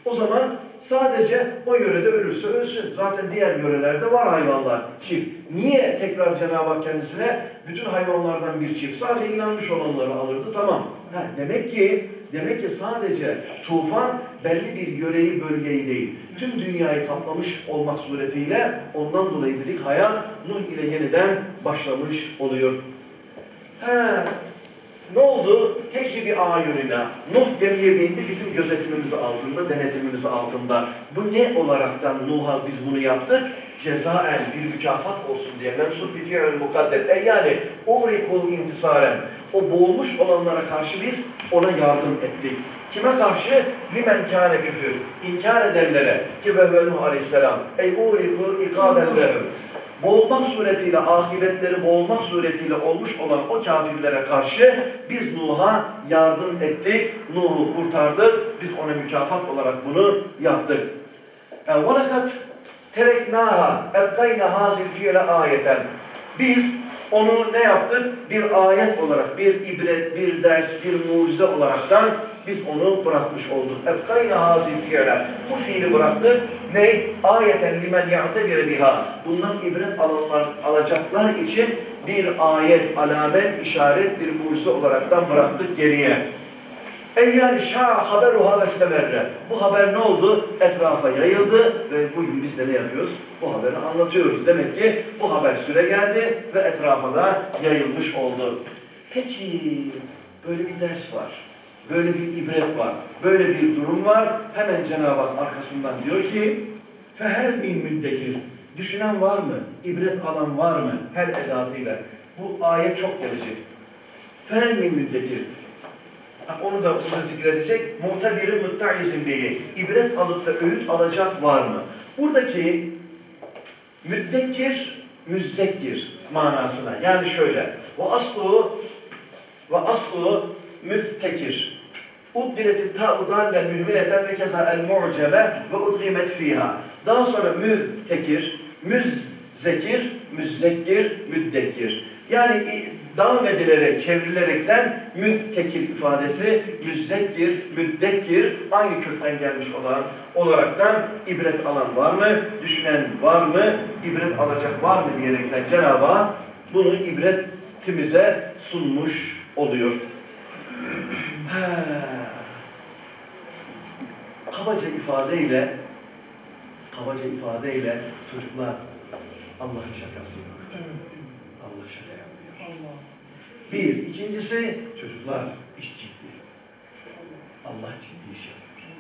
O zaman sadece o yörede ölürse ölsün. Zaten diğer yörelerde var hayvanlar, çift. Niye tekrar Cenab-ı Hak kendisine bütün hayvanlardan bir çift? Sadece inanmış olanları alırdı, tamam. Ha, demek ki demek ki sadece tufan belli bir yöreyi, bölgeyi değil, tüm dünyayı kaplamış olmak suretiyle ondan dolayı dedik hayat Nuh ile yeniden başlamış oluyor. He, ne oldu? Tecri bir ayunina. Nuh gemiye bindi bizim gözetimimiz altında, denetimimiz altında. Bu ne olaraktan Nuh'a biz bunu yaptık? Cezaen bir mükafat olsun diye. Mensup bir fiil mukadder. E yani uğrikul intisaren. O boğulmuş olanlara karşı biz ona yardım ettik. Kime karşı? Limen kâne küfür. İnkar edenlere. Ki ve Nuh aleyhisselam. Ey uğriku ikaben lehum boğulmak suretiyle, akıbetleri boğulmak suretiyle olmuş olan o kafirlere karşı biz Nuh'a yardım ettik, Nuh'u kurtardık, biz ona mükafat olarak bunu yaptık. Yani Tereknaha ebkayna hazil fiile ayeten. Biz onu ne yaptık? Bir ayet olarak, bir ibret, bir ders, bir mucize olaraktan biz onu bırakmış olduk. Ebkayna hazil fiile. Bu fiili bıraktık. Ne? Ayeten limen ya'tebire biha. Bundan ibret alanlar, alacaklar için bir ayet, alamet, işaret, bir mucize olaraktan bıraktık geriye. Ey yani şa haberuha vestemerre. Bu haber ne oldu? Etrafa yayıldı ve bugün biz de ne yapıyoruz? Bu haberi anlatıyoruz. Demek ki bu haber süre geldi ve etrafa da yayılmış oldu. Peki böyle bir ders var. Böyle bir ibret var. Böyle bir durum var. Hemen Cenab-ı Hak arkasından diyor ki Fehel min müddekir. Düşünen var mı? İbret alan var mı? Her edatıyla. Bu ayet çok gelecek. Fehel min müddekir. Onu da burada zikredecek. Muhtabiri mütta'izin bihi. İbret alıp da öğüt alacak var mı? Buradaki müddekir, müzzekir manasına. Yani şöyle. Ve aslu ve aslu müstekir. Uddiletit ta'u dallen mühmineten ve keza el mu'cebe ve udgimet fiha. Daha sonra müztekir, müzzekir, müzzekir, müddekir. Yani i- devam edilerek, çevrilerekten müztekir ifadesi, müzzekir, müddekir aynı kökten gelmiş olan olaraktan ibret alan var mı? Düşünen var mı? İbret alacak var mı diyerekten Cenab-ı Hak bunu ibretimize sunmuş oluyor. Kabaca ifadeyle kabaca ifadeyle çocuklar Allah'ın şakası yok. Yapmıyor. Bir. ikincisi çocuklar iş ciddi. Allah ciddi iş yapıyor.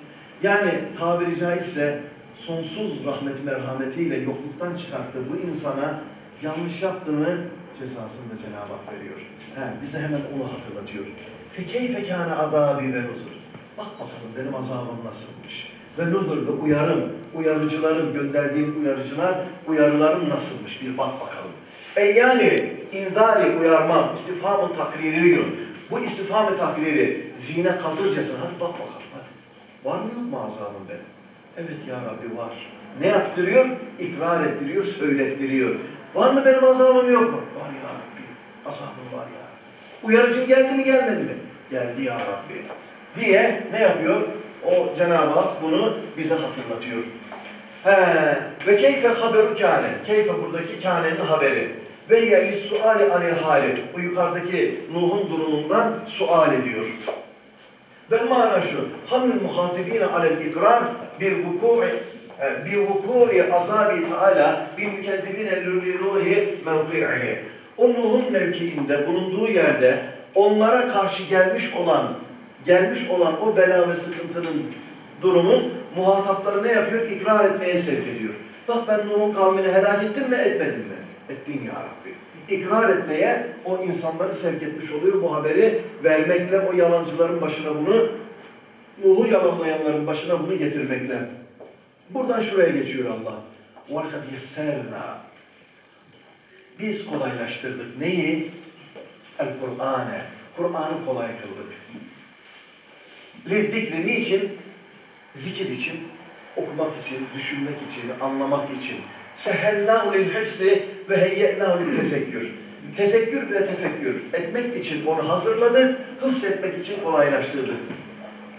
Yani tabiri caizse sonsuz rahmet merhametiyle yokluktan çıkarttığı bu insana yanlış yaptı mı cezasını da Cenab-ı Hak veriyor. He, bize hemen onu hatırlatıyor. Fekeyfe kâne azâbi ve nuzur. Bak bakalım benim azabım nasılmış. Ve nuzur ve uyarım, uyarıcılarım, gönderdiğim uyarıcılar, uyarılarım nasılmış bir bak bakalım. E yani inzari uyarmam, istifhamın takririyor. Bu istifhamı takriri zine kasırcasına hadi bak bakalım hadi. Var mı yok mu azabım benim? Evet ya Rabbi var. Ne yaptırıyor? İkrar ettiriyor, söylettiriyor. Var mı benim azabım yok mu? Var ya Rabbi. Azabım var ya Rabbi. Uyarıcım geldi mi gelmedi mi? Geldi ya Rabbi. Diye ne yapıyor? O Cenab-ı Hak bunu bize hatırlatıyor. He, ve keyfe haberu kâne. Keyfe buradaki kânenin haberi. Ve yeli suali anil hali. Bu yukarıdaki Nuh'un durumundan sual ediyor. Ve mana şu. Hamil muhatibine alel ikrar bir vuku'i bir vuku'i azabi taala bir mükezzibine lüruhi mevki'ihi. O Nuh'un mevkiinde bulunduğu yerde onlara karşı gelmiş olan gelmiş olan o bela ve sıkıntının durumun muhatapları ne yapıyor? İkrar etmeye sevk ediyor. Bak ben Nuh'un kavmini helak ettim mi etmedim mi? Ettin ya Rabbi. İkrar etmeye o insanları sevk etmiş oluyor. Bu haberi vermekle o yalancıların başına bunu, Nuh'u yalanlayanların başına bunu getirmekle. Buradan şuraya geçiyor Allah. وَلَقَدْ يَسَّرْنَا Biz kolaylaştırdık. Neyi? El-Kur'an'e. Kur'an'ı kolay kıldık. Zikri niçin? Zikir için, okumak için, düşünmek için, anlamak için. Sehellâhu lil hifsi ve heyye'nâhu lil tezekkür. Tezekkür ve tefekkür etmek için onu hazırladık, hıfz etmek için kolaylaştırdık.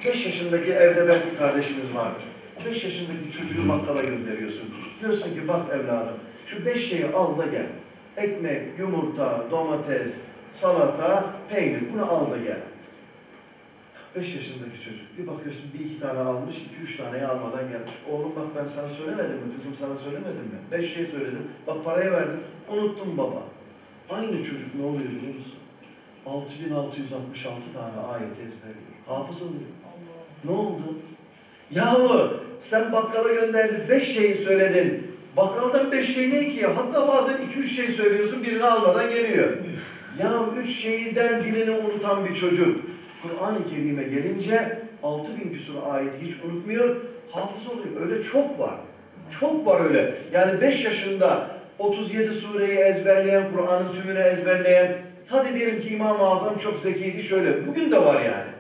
5 yaşındaki evde belki kardeşiniz vardır. 5 yaşındaki çocuğu bakkala gönderiyorsun. Diyorsun ki bak evladım şu 5 şeyi al da gel. Ekmek, yumurta, domates, salata, peynir bunu al da gel. 5 yaşındaki çocuk. Bir bakıyorsun bir iki tane almış, iki üç taneyi almadan gelmiş. Oğlum bak ben sana söylemedim mi? Kızım sana söylemedim mi? Beş şey söyledim. Bak parayı verdim. Unuttum baba. Aynı çocuk ne oluyor biliyor musun? 6666 tane ayet ezberliyor. Hafız oluyor. Ne oldu? Yahu sen bakkala gönderdin, beş şeyi söyledin. Bakkaldan beş şey ne ki ya? Hatta bazen iki üç şey söylüyorsun, birini almadan geliyor. ya üç şeyden birini unutan bir çocuk. Kur'an-ı Kerim'e gelince 6000 küsur ayeti hiç unutmuyor, hafız oluyor. Öyle çok var. Çok var öyle. Yani 5 yaşında 37 sureyi ezberleyen, Kur'an'ın tümünü ezberleyen, hadi diyelim ki İmam-ı Azam çok zekiydi şöyle. Bugün de var yani.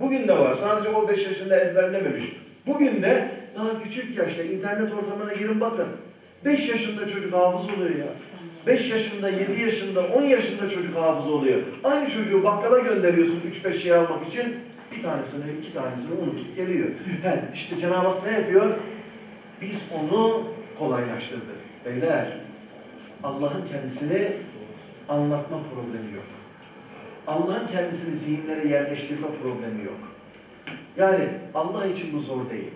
Bugün de var. Sadece o 5 yaşında ezberlememiş. Bugün de daha küçük yaşta internet ortamına girin bakın. 5 yaşında çocuk hafız oluyor ya. 5 yaşında, 7 yaşında, 10 yaşında çocuk hafız oluyor. Aynı çocuğu bakkala gönderiyorsun 3-5 şey almak için. Bir tanesini, iki tanesini unutup geliyor. He, işte Cenab-ı Hak ne yapıyor? Biz onu kolaylaştırdık. Beyler, Allah'ın kendisini anlatma problemi yok. Allah'ın kendisini zihinlere yerleştirme problemi yok. Yani Allah için bu zor değil.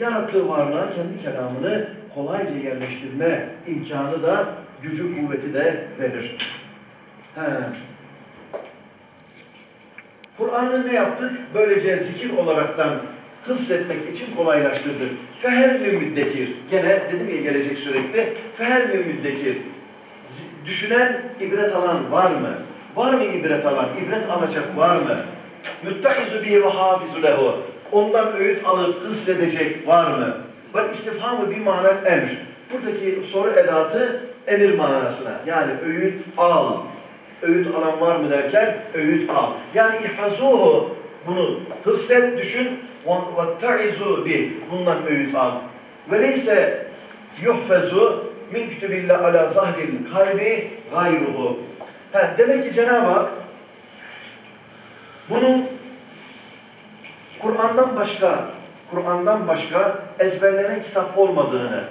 Yarattığı varlığa kendi kelamını kolayca yerleştirme imkanı da, gücü, kuvveti de verir. Kur'an'ı ne yaptık? Böylece zikir olaraktan hıfz etmek için kolaylaştırdık. Fehel mi müddekir? Gene dedim ya gelecek sürekli. Fehel mi müddekir? Düşünen, ibret alan var mı? Var mı ibret alan? İbret alacak var mı? Müttehizu bihi ve hafizu lehu. Ondan öğüt alıp hıfz edecek var mı? Bak istifhamı bir manat emr. Buradaki soru edatı emir manasına. Yani öğüt al. Öğüt alan var mı derken öğüt al. Yani ihfazuhu bunu hıfzet düşün ta'izu bi bundan öğüt al. Leyse yuhfezu min kütübillah ala zahril kalbi gayruhu. Ha, demek ki Cenab-ı Hak bunun Kur'an'dan başka Kur'an'dan başka ezberlenen kitap olmadığını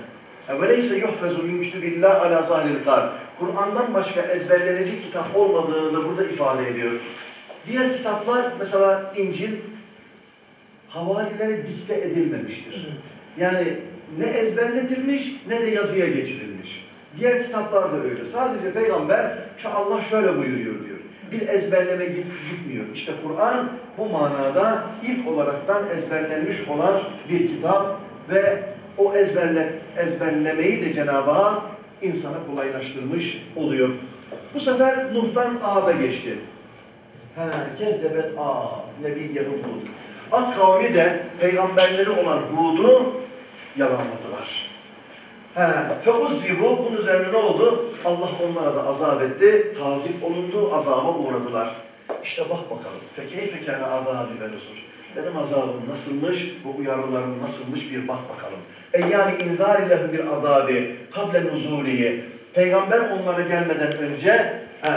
وَلَيْسَ يُحْفَزُ مِنْ كُتُبِ اللّٰهِ عَلَى زَهْرِ الْقَارِ Kur'an'dan başka ezberlenecek kitap olmadığını da burada ifade ediyor. Diğer kitaplar mesela İncil havarilere dikte edilmemiştir. Yani ne ezberletilmiş ne de yazıya geçirilmiş. Diğer kitaplar da öyle. Sadece peygamber şu Allah şöyle buyuruyor diyor. Bir ezberleme git, gitmiyor. İşte Kur'an bu manada ilk olaraktan ezberlenmiş olan bir kitap ve o ezberle, ezberlemeyi de Cenab-ı Hak insana kolaylaştırmış oluyor. Bu sefer Nuh'tan Ad'a geçti. Ha, kezzebet Ad, Nebiyyehu Hud. Ad kavmi de peygamberleri olan Hud'u yalanladılar. Feuzzibu bunun üzerine ne oldu? Allah onlara da azap etti. Tazip olundu, azaba uğradılar. İşte bak bakalım. Fekeyfe kâne azâbi ve nusur. Benim azabım nasılmış, bu uyarılarım nasılmış bir bak bakalım. E yani inzâr lehum bir azâbi kable nuzûlihi. Peygamber onlara gelmeden önce, he,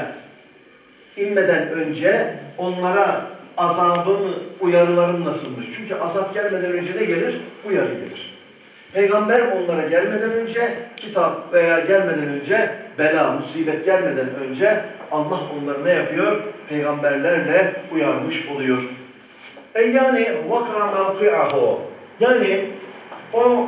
inmeden önce onlara azabım, uyarılarım nasılmış? Çünkü azap gelmeden önce ne gelir? Uyarı gelir. Peygamber onlara gelmeden önce, kitap veya gelmeden önce bela, musibet gelmeden önce Allah onları ne yapıyor? Peygamberlerle uyarmış oluyor. E yani vaka mevki'ahu. Yani o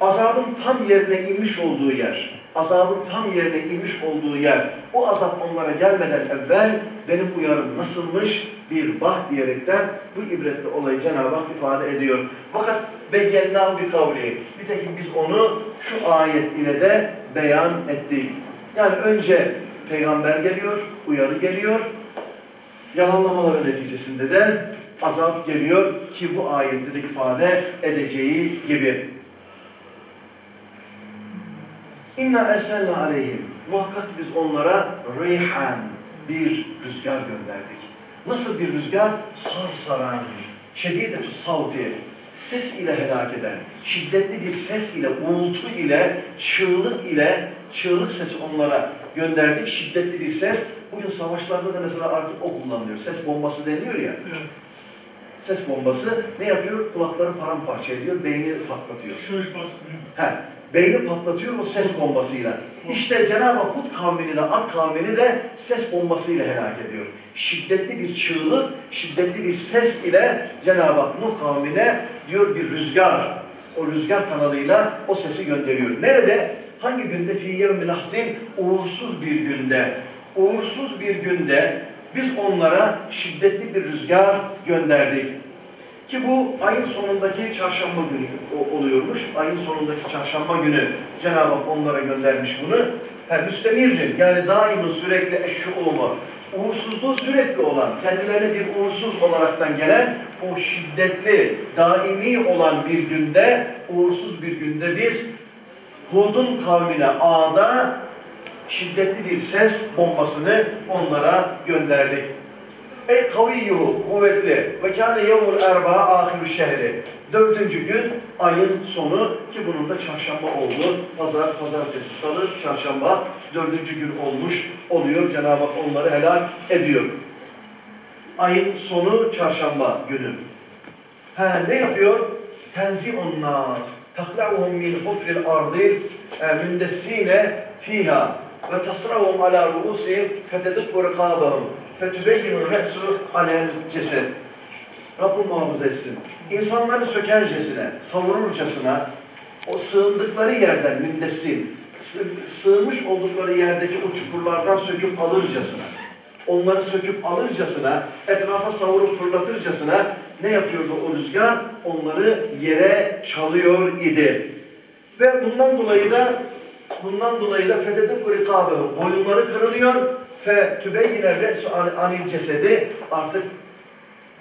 azabın tam yerine inmiş olduğu yer, azabın tam yerine inmiş olduğu yer, o azap onlara gelmeden evvel benim uyarım nasılmış bir bak diyerekten bu ibretli olayı Cenab-ı Hak ifade ediyor. Fakat beyyennâhu bir kavli. Nitekim biz onu şu ayet ile de beyan ettik. Yani önce peygamber geliyor, uyarı geliyor. Yalanlamaların neticesinde de azap geliyor ki bu ayette de ifade edeceği gibi. İnna erselna aleyhim. Muhakkak biz onlara reyhan bir rüzgar gönderdik. Nasıl bir rüzgar? Sarsaran, şedidetü savti, ses ile helak eden, şiddetli bir ses ile, uğultu ile, çığlık ile, çığlık sesi onlara gönderdik. Şiddetli bir ses. Bugün savaşlarda da mesela artık o kullanılıyor. Ses bombası deniliyor ya. Ses bombası ne yapıyor? Kulakları paramparça ediyor, beyni patlatıyor. Psikolojik baskı. He, beyni patlatıyor o ses bombasıyla. İşte Cenab-ı Hud kavmini de, Ad kavmini de ses bombasıyla helak ediyor. Şiddetli bir çığlık, şiddetli bir ses ile Cenab-ı Hak Nuh kavmine diyor bir rüzgar, o rüzgar kanalıyla o sesi gönderiyor. Nerede? Hangi günde? Fî ahsin, uğursuz bir günde. Uğursuz bir günde biz onlara şiddetli bir rüzgar gönderdik. Ki bu ayın sonundaki çarşamba günü oluyormuş. Ayın sonundaki çarşamba günü Cenab-ı Hak onlara göndermiş bunu. Ha, müstemirdir. Yani daimi sürekli eşşu olma. Uğursuzluğu sürekli olan, kendilerine bir uğursuz olaraktan gelen o şiddetli, daimi olan bir günde, uğursuz bir günde biz Hud'un kavmine A'da şiddetli bir ses bombasını onlara gönderdik. Ey kaviyyuhu, kuvvetli. Ve kâne yevmul erbaa ahiru şehri. Dördüncü gün ayın sonu ki bunun da çarşamba oldu. Pazar, pazartesi, salı, çarşamba dördüncü gün olmuş oluyor. Cenab-ı Hak onları helal ediyor. Ayın sonu çarşamba günü. Ha ne yapıyor? Tenzihun nas. Takla'uhum min hufril ardi mündessine fiha ve tasrahum ala ruusihim fetedukku rikabahum fetübeyyinu re'su alel cesed. Rabbim muhafaza etsin. İnsanları sökercesine, savururcasına o sığındıkları yerden mündessin, sığ- sığınmış oldukları yerdeki o çukurlardan söküp alırcasına, onları söküp alırcasına, etrafa savurup fırlatırcasına ne yapıyordu o rüzgar? Onları yere çalıyor idi. Ve bundan dolayı da bundan dolayı da fededuk rikabehu boyunları kırılıyor fe tübeyyine re'su an- anil cesedi artık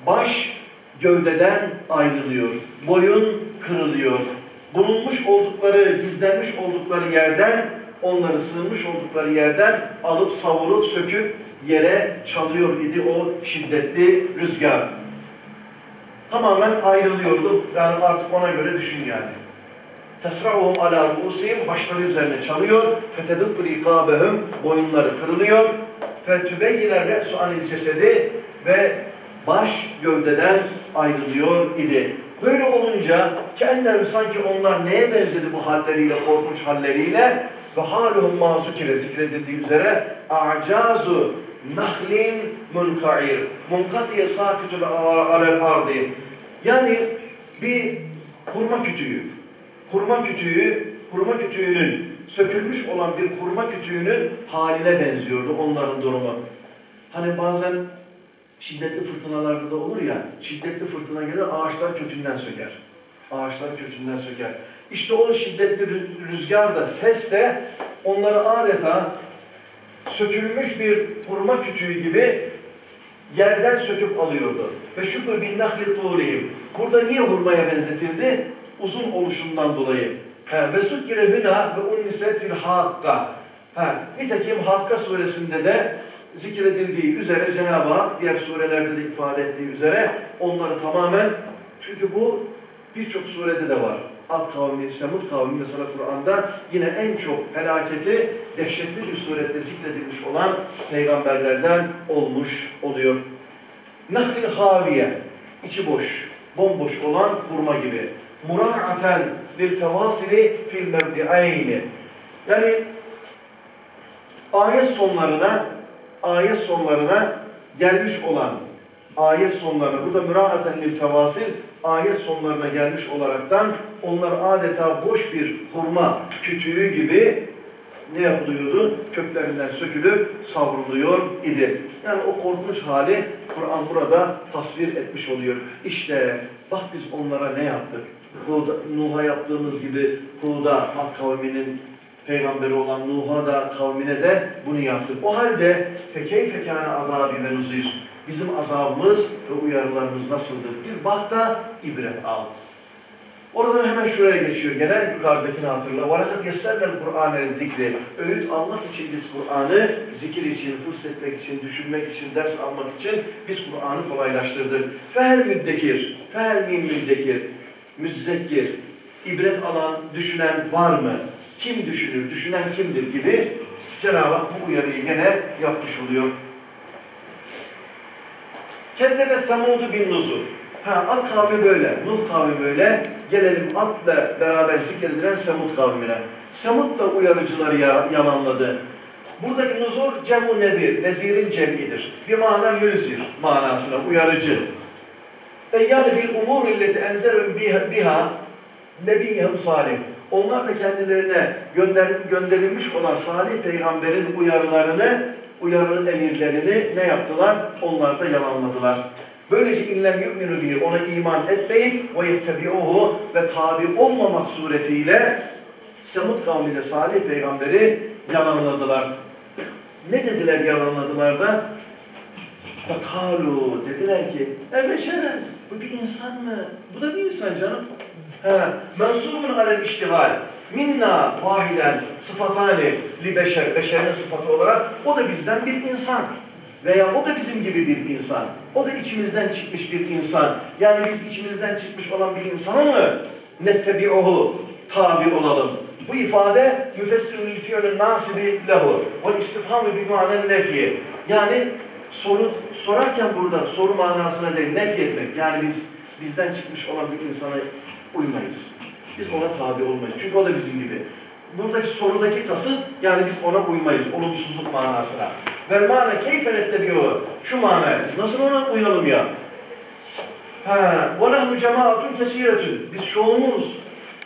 baş gövdeden ayrılıyor. Boyun kırılıyor. Bulunmuş oldukları, gizlenmiş oldukları yerden, onları sığınmış oldukları yerden alıp savurup söküp yere çalıyor idi o şiddetli rüzgar. Tamamen ayrılıyordu. Yani artık ona göre düşün yani. Tesra'uhum ala ruusihim başları üzerine çalıyor. Fetedukku rikabehum boyunları kırılıyor. Fetübeyyine re'su anil cesedi ve baş gövdeden ayrılıyor idi. Böyle olunca kendileri sanki onlar neye benzedi bu halleriyle, korkunç halleriyle? Ve haluhum mazukire zikredildiği üzere a'cazu nahlin munkair munkatiye sakitul alel ardi yani bir hurma kütüğü hurma kütüğü, hurma kütüğünün sökülmüş olan bir hurma kütüğünün haline benziyordu onların durumu. Hani bazen şiddetli fırtınalarda da olur ya, şiddetli fırtına gelir ağaçlar kökünden söker. Ağaçlar kökünden söker. İşte o şiddetli rü- rüzgar da, ses de onları adeta sökülmüş bir hurma kütüğü gibi yerden söküp alıyordu. Ve şükür bin nahli tuğlihim. Burada niye hurmaya benzetildi? Uzun oluşundan dolayı. He, ve sukkire hüna ve unniset fil hakka. He, nitekim Hakka suresinde de zikredildiği üzere Cenab-ı Hak diğer surelerde de ifade ettiği üzere onları tamamen çünkü bu birçok surede de var. Ad kavmi, Semud kavmi mesela Kur'an'da yine en çok felaketi dehşetli bir surette zikredilmiş olan peygamberlerden olmuş oluyor. Nahlil haviye, içi boş, bomboş olan hurma gibi. Mura'aten lil fevasili fil mevdi'ayni. Yani ayet sonlarına ayet sonlarına gelmiş olan ayet sonlarına burada müraaten lil fevasil ayet sonlarına gelmiş olaraktan onlar adeta boş bir hurma kütüğü gibi ne yapılıyordu? Köklerinden sökülüp savruluyor idi. Yani o korkunç hali Kur'an burada tasvir etmiş oluyor. İşte bak biz onlara ne yaptık? Hud, Nuh'a yaptığımız gibi Hud'a, Ad kavminin peygamberi olan Nuh'a da kavmine de bunu yaptık. O halde fekeyfe kâne azâbi ve nuzir. Bizim azabımız ve uyarılarımız nasıldır? Bir bak da ibret al. Oradan hemen şuraya geçiyor. Gene yukarıdakini hatırla. وَلَقَدْ يَسَّرْنَا الْقُرْآنَ dikri. Öğüt almak için biz Kur'an'ı, zikir için, hussetmek için, düşünmek için, ders almak için biz Kur'an'ı kolaylaştırdık. فَهَلْ müddekir, فَهَلْ min müddekir, müzzekir, ibret alan, düşünen var mı? Kim düşünür, düşünen kimdir gibi Cenab-ı bu uyarıyı gene yapmış oluyor. Kendebe semudu bin nuzur. Ha, Ad kavmi böyle, Nuh kavmi böyle. Gelelim Ad'la beraber zikredilen Semud kavmine. Semud da uyarıcıları ya- yalanladı. Buradaki nuzur cemu nedir? Nezirin cem'idir. Bir mana müzir manasına, uyarıcı. Bil umur illeti enzerun biha, nebiyyem salih. Onlar da kendilerine gönder, gönderilmiş olan salih peygamberin uyarılarını, uyarı emirlerini ne yaptılar? Onlar da yalanladılar. Böylece inlem yu'minu bihi ona iman etmeyip ve yettebi'uhu ve tabi olmamak suretiyle Semud kavmiyle Salih peygamberi yalanladılar. Ne dediler yalanladılar da? Fekalu dediler ki ebeşeren bu bir insan mı? Bu da bir insan canım. He, mensubun alel iştigal. Minna vahiden sıfatani li beşer. Beşerin sıfatı olarak o da bizden bir insan. Veya o da bizim gibi bir insan. O da içimizden çıkmış bir insan. Yani biz içimizden çıkmış olan bir insana mı nettebi'uhu tabi olalım? Bu ifade müfessirül fiilin nasibi lehu ve istifhamı bi manen nefi. Yani soru sorarken burada soru manasına değil nefi etmek. Yani biz bizden çıkmış olan bir insana uymayız. Biz ona tabi olmayız. Çünkü o da bizim gibi. Buradaki sorudaki kasıt yani biz ona uymayız. Olumsuzluk manasına. Vel mane keyfen ettebiyor. Şu manaya biz nasıl ona uyalım ya? Nahnu cemaatun kesiretün. Biz çoğunluğuz.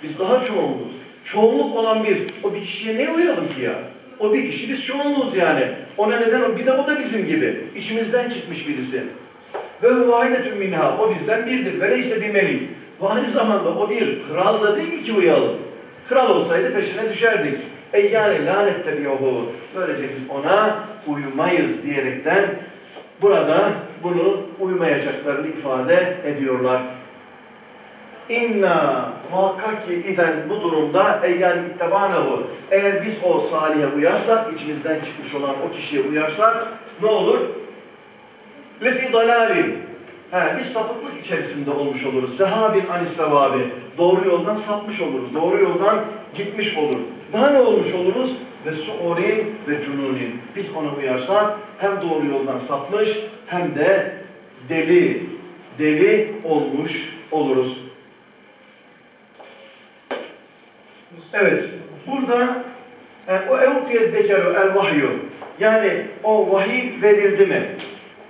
Biz daha çoğunluğuz. Çoğunluk olan biz. O bir kişiye ne uyalım ki ya? O bir kişi biz çoğunluğuz yani. Ona neden? Bir de o da bizim gibi. İçimizden çıkmış birisi. Ve vahidetün minha. O bizden birdir. Ve neyse bir melik. Ve aynı zamanda o bir kral da değil ki uyalım. Kral olsaydı peşine düşerdik. E yani lanette yohu. Böylece biz ona uymayız diyerekten burada bunu uymayacaklarını ifade ediyorlar. İnna muhakkak ki iden bu durumda eğer ittebanehu eğer biz o salihe uyarsak içimizden çıkmış olan o kişiye uyarsak ne olur? Lefi dalalin He, biz sapıklık içerisinde olmuş oluruz. Zehabin anis sevabi. Doğru yoldan sapmış oluruz. Doğru yoldan gitmiş olur. Daha ne olmuş oluruz? Ve suorin ve cununin. Biz ona uyarsak hem doğru yoldan sapmış hem de deli, deli olmuş oluruz. Evet, burada e, o evkiye zekeru el vahyu. Yani o vahiy verildi mi?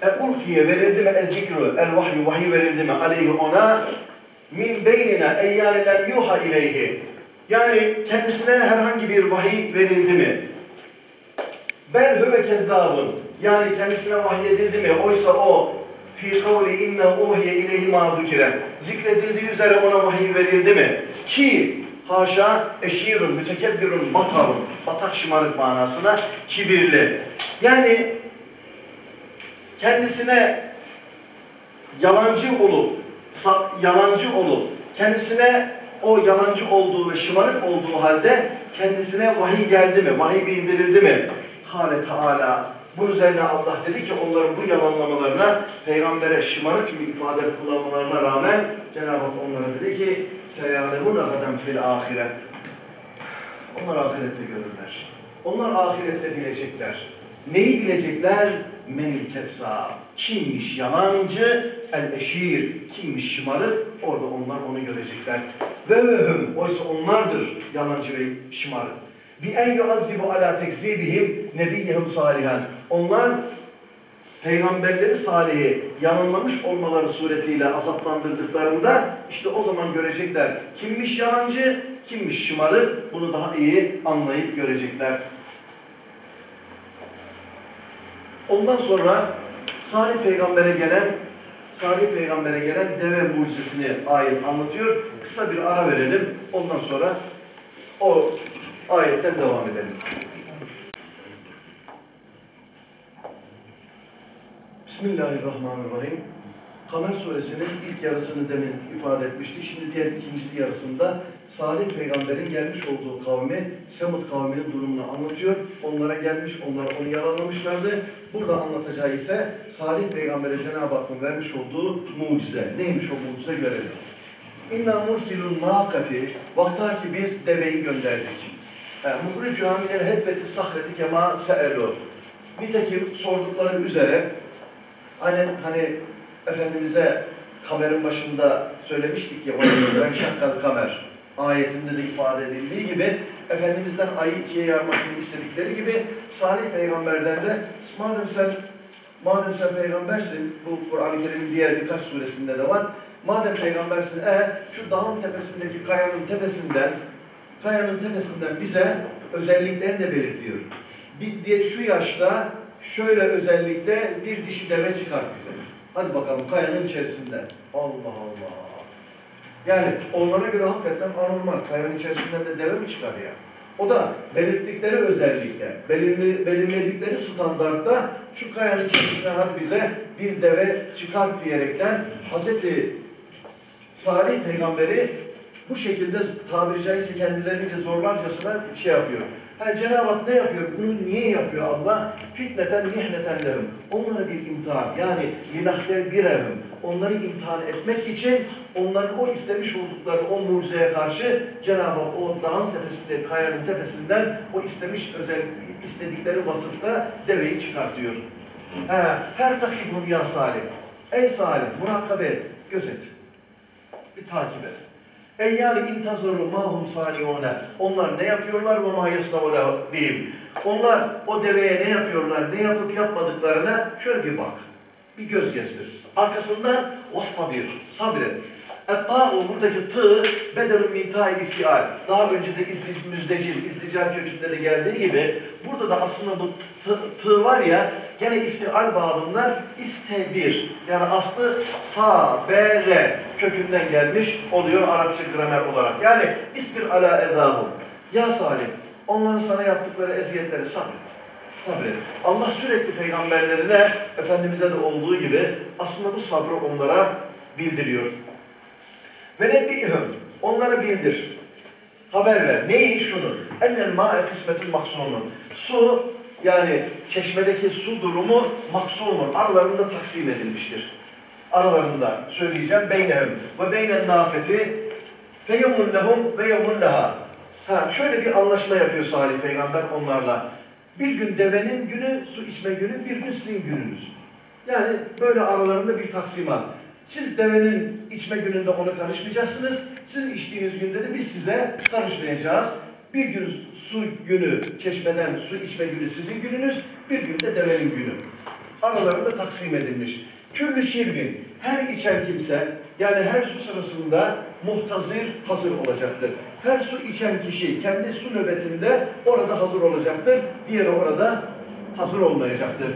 E ulkiye verildi mi? El zikru, el vahyu, vahiy verildi mi? Aleyhi ona min beynine eyyâne lem yuha ileyhi. Yani kendisine herhangi bir vahiy verildi mi? Bel huve kezzabun. Yani kendisine vahyedildi mi? Oysa o fi kavli inne uhiye ileyhi ma zikre. Zikredildiği üzere ona vahiy verildi mi? Ki haşa eşirun, mütekebbirun, batarun. Batak şımarık manasına kibirli. Yani kendisine yalancı olup, yalancı olup, kendisine o yalancı olduğu ve şımarık olduğu halde kendisine vahiy geldi mi, vahiy bildirildi mi? Kale Teala. Bunun üzerine Allah dedi ki onların bu yalanlamalarına, peygambere şımarık gibi ifade kullanmalarına rağmen Cenab-ı Hak onlara dedi ki سَيَعْلَمُونَ غَدًا fil ahire. Onlar ahirette görürler. Onlar ahirette bilecekler. Neyi bilecekler? Menil kessa. Kimmiş yalancı? El eşir. Kimmiş şımarık? Orada onlar onu görecekler. Ve vehüm. Oysa onlardır yalancı ve şımarık. Bi en yuazzibu ala tekzibihim nebiyyehum salihan. Onlar peygamberleri salihi yanılmamış olmaları suretiyle azaplandırdıklarında işte o zaman görecekler kimmiş yalancı, kimmiş şımarık bunu daha iyi anlayıp görecekler. Ondan sonra Salih peygambere gelen Salih peygambere gelen deve mucizesini ayet anlatıyor. Kısa bir ara verelim. Ondan sonra o ayetten devam edelim. Bismillahirrahmanirrahim. Kamer suresinin ilk yarısını demin ifade etmiştik. Şimdi diğer ikinci yarısında Salih peygamberin gelmiş olduğu kavmi, Semud kavminin durumunu anlatıyor. Onlara gelmiş, onlar onu yaralamışlardı. Burada anlatacağı ise Salih peygambere Cenab-ı Hakk'ın vermiş olduğu mucize. Neymiş o mucize görelim. İnna mursilun nâkati vakta ki biz deveyi gönderdik. Muhricu hamilel hedbeti sahreti kema se'elu. Nitekim sordukları üzere Aynen hani Efendimiz'e kamerin başında söylemiştik ya ben şakkal kamer ayetinde de ifade edildiği gibi Efendimiz'den ayı ikiye yarmasını istedikleri gibi Salih peygamberden de madem sen madem sen peygambersin bu Kur'an-ı Kerim'in diğer birkaç suresinde de var madem peygambersin e şu dağın tepesindeki kayanın tepesinden kayanın tepesinden bize özelliklerini de belirtiyor. Bir diye şu yaşta şöyle özellikle bir dişi deve çıkar bize. Hadi bakalım kayanın içerisinde. Allah Allah. Yani onlara göre hakikaten anormal. Kayanın içerisinden de deve mi çıkar ya? O da belirttikleri özellikle, belirli, belirledikleri standartta şu kayanın içerisinden hadi bize bir deve çıkar diyerekten Hz. Salih peygamberi bu şekilde tabiri caizse kendilerince zorlarcasına şey yapıyor. Yani Cenab-ı Hak ne yapıyor? Bunu niye yapıyor Allah? Fitneten mihneten lehum. Onları bir imtihan. Yani linahter birehum. Onları imtihan etmek için onların o istemiş oldukları o mucizeye karşı Cenab-ı Hak o dağın tepesinde, kayanın tepesinden o istemiş özel istedikleri vasıfta deveyi çıkartıyor. He, fertakibun ya Salim. Ey Salim, murakabe et, gözet. Bir takip et. Ey yani intazuru mahum sanione. Onlar ne yapıyorlar ve ma yasnavula bihim. Onlar o deveye ne yapıyorlar, ne yapıp yapmadıklarına şöyle bir bak. Bir göz gezdir. Arkasından vastabir, sabret. Ettâ'u buradaki tı bedelun min ta'ibi fial. Daha önce de müzdecil, izdicar kökünde de geldiği gibi burada da aslında bu tı, tı var ya gene iftial babından istebir. Yani aslı sa, be, re kökünden gelmiş oluyor Arapça gramer olarak. Yani isbir ala edahu. Ya Salim, onların sana yaptıkları eziyetleri sabret. Sabret. Allah sürekli peygamberlerine, Efendimiz'e de olduğu gibi aslında bu sabrı onlara bildiriyor. Ve nebbihüm, onlara bildir. Haber ver. Neyi? Şunu. Ennel ma'e kısmetün maksumun. Su, yani çeşmedeki su durumu maksumun. Aralarında taksim edilmiştir. Aralarında söyleyeceğim. Beynehum ve beynen nâfeti feyemun lehum ve yemun leha. Ha, şöyle bir anlaşma yapıyor Salih Peygamber onlarla. Bir gün devenin günü, su içme günü, bir gün sizin gününüz. Yani böyle aralarında bir taksimat. Siz devenin içme gününde onu karışmayacaksınız. Sizin içtiğiniz günde de biz size karışmayacağız. Bir gün su günü, çeşmeden su içme günü sizin gününüz, bir gün de devenin günü. Aralarında taksim edilmiş. Küllü şirbin, her içen kimse, yani her su sırasında muhtazir hazır olacaktır. Her su içen kişi kendi su nöbetinde orada hazır olacaktır. Diğeri orada hazır olmayacaktır.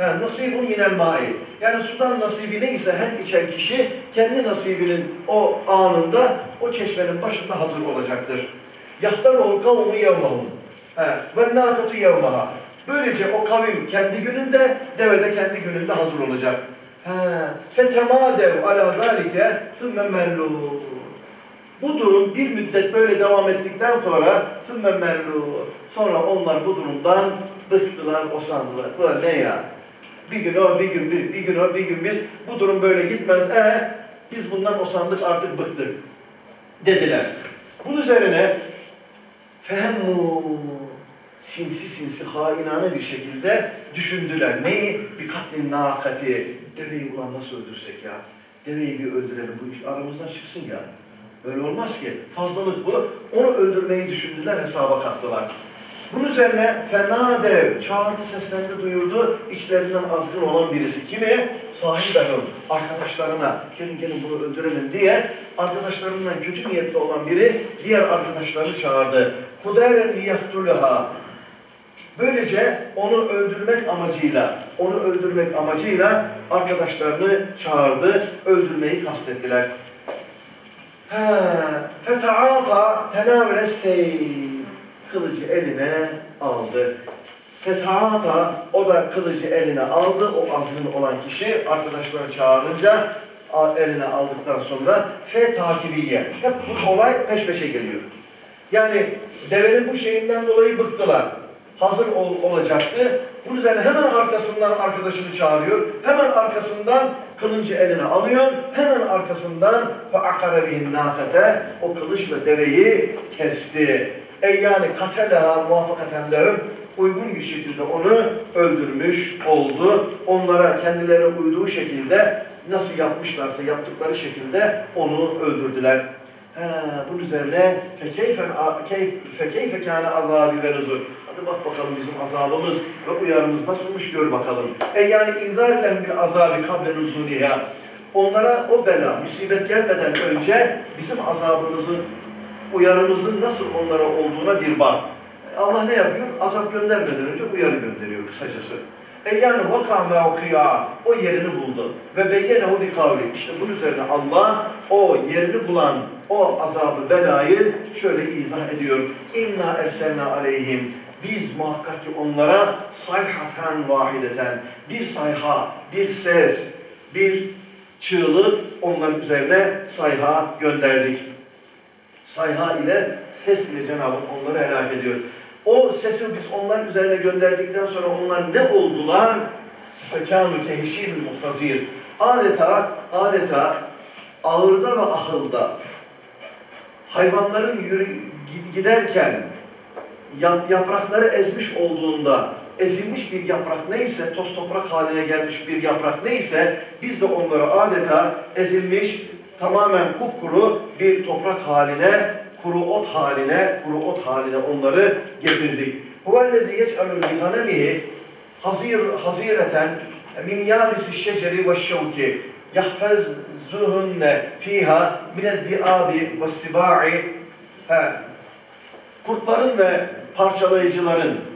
Nasibun minel mai. Yani sudan nasibi neyse her içen kişi kendi nasibinin o anında o çeşmenin başında hazır olacaktır. Yahtarul kavmu yevmahum. Ve nâkatu yevmaha. Böylece o kavim kendi gününde, deve de kendi gününde hazır olacak. Fetemâdev alâ zâlike thümme mellû. Bu durum bir müddet böyle devam ettikten sonra thümme mellû. Sonra onlar bu durumdan bıktılar, osandılar. Bu ne ya? Bir gün o, bir gün bir, bir gün o, bir gün biz. Bu durum böyle gitmez. E biz bundan osandık artık bıktık. Dediler. Bunun üzerine fehemmu sinsi sinsi hainane bir şekilde düşündüler. Neyi? Bir katlin nakati. Deveyi ulan nasıl öldürsek ya? Deveyi bir öldürelim. Bu iş aramızdan çıksın ya. Öyle olmaz ki. Fazlalık bu. Onu öldürmeyi düşündüler, hesaba kattılar. Bunun üzerine fena dev çağırdı seslendi duyurdu içlerinden azgın olan birisi. Kimi? Sahibehum arkadaşlarına gelin gelin bunu öldürelim diye arkadaşlarından kötü niyetli olan biri diğer arkadaşlarını çağırdı. Kuderen liyahtuluha Böylece onu öldürmek amacıyla, onu öldürmek amacıyla arkadaşlarını çağırdı, öldürmeyi kastettiler. Fetaata tenavele seyf. Kılıcı eline aldı. Fetaata o da kılıcı eline aldı. O azgın olan kişi arkadaşları çağırınca eline aldıktan sonra fe takibiye. Hep bu olay peş peşe geliyor. Yani devenin bu şeyinden dolayı bıktılar. Hazır ol, olacaktı. Bunun üzerine hemen arkasından arkadaşını çağırıyor. Hemen arkasından kılıncı eline alıyor. Hemen arkasından ve akarebihin nakate o kılıçla deveyi kesti. Ey yani katelaha muvaffakaten lehum uygun bir şekilde onu öldürmüş oldu. Onlara kendilerine uyduğu şekilde nasıl yapmışlarsa yaptıkları şekilde onu öldürdüler. He, bunun üzerine fekeyfe keyf fekeyfe kana azabi ve nuzul. Hadi bak bakalım bizim azabımız ve uyarımız nasılmış gör bakalım. E yani lehum bir azabı kable nuzuliha. Onlara o bela, musibet gelmeden önce bizim azabımızın, uyarımızın nasıl onlara olduğuna bir bak. Allah ne yapıyor? Azap göndermeden önce uyarı gönderiyor kısacası. E yani vaka mevkiya o yerini buldu. Ve beyyenehu bi kavli. İşte bunun üzerine Allah o yerini bulan o azabı belayı şöyle izah ediyor. İnna erselna aleyhim. Biz muhakkak ki onlara sayhaten vahideten bir sayha, bir ses, bir çığlık onların üzerine sayha gönderdik. Sayha ile ses ile Cenab-ı onları helak ediyor. O sesi biz onların üzerine gönderdikten sonra onlar ne oldular? Fekânu kehişîmül muhtazir. Adeta, adeta ağırda ve ahılda hayvanların yürü, giderken yap, yaprakları ezmiş olduğunda ezilmiş bir yaprak neyse, toz toprak haline gelmiş bir yaprak neyse biz de onları adeta ezilmiş, tamamen kupkuru bir toprak haline, kuru ot haline, kuru ot haline onları getirdik. Huvellezî yec'alul bihanemihi hazir, hazireten min yâbisi şeceri ve şevki yahfezzuhunne fiha mineddi'abi ve siba'i kurtların ve parçalayıcıların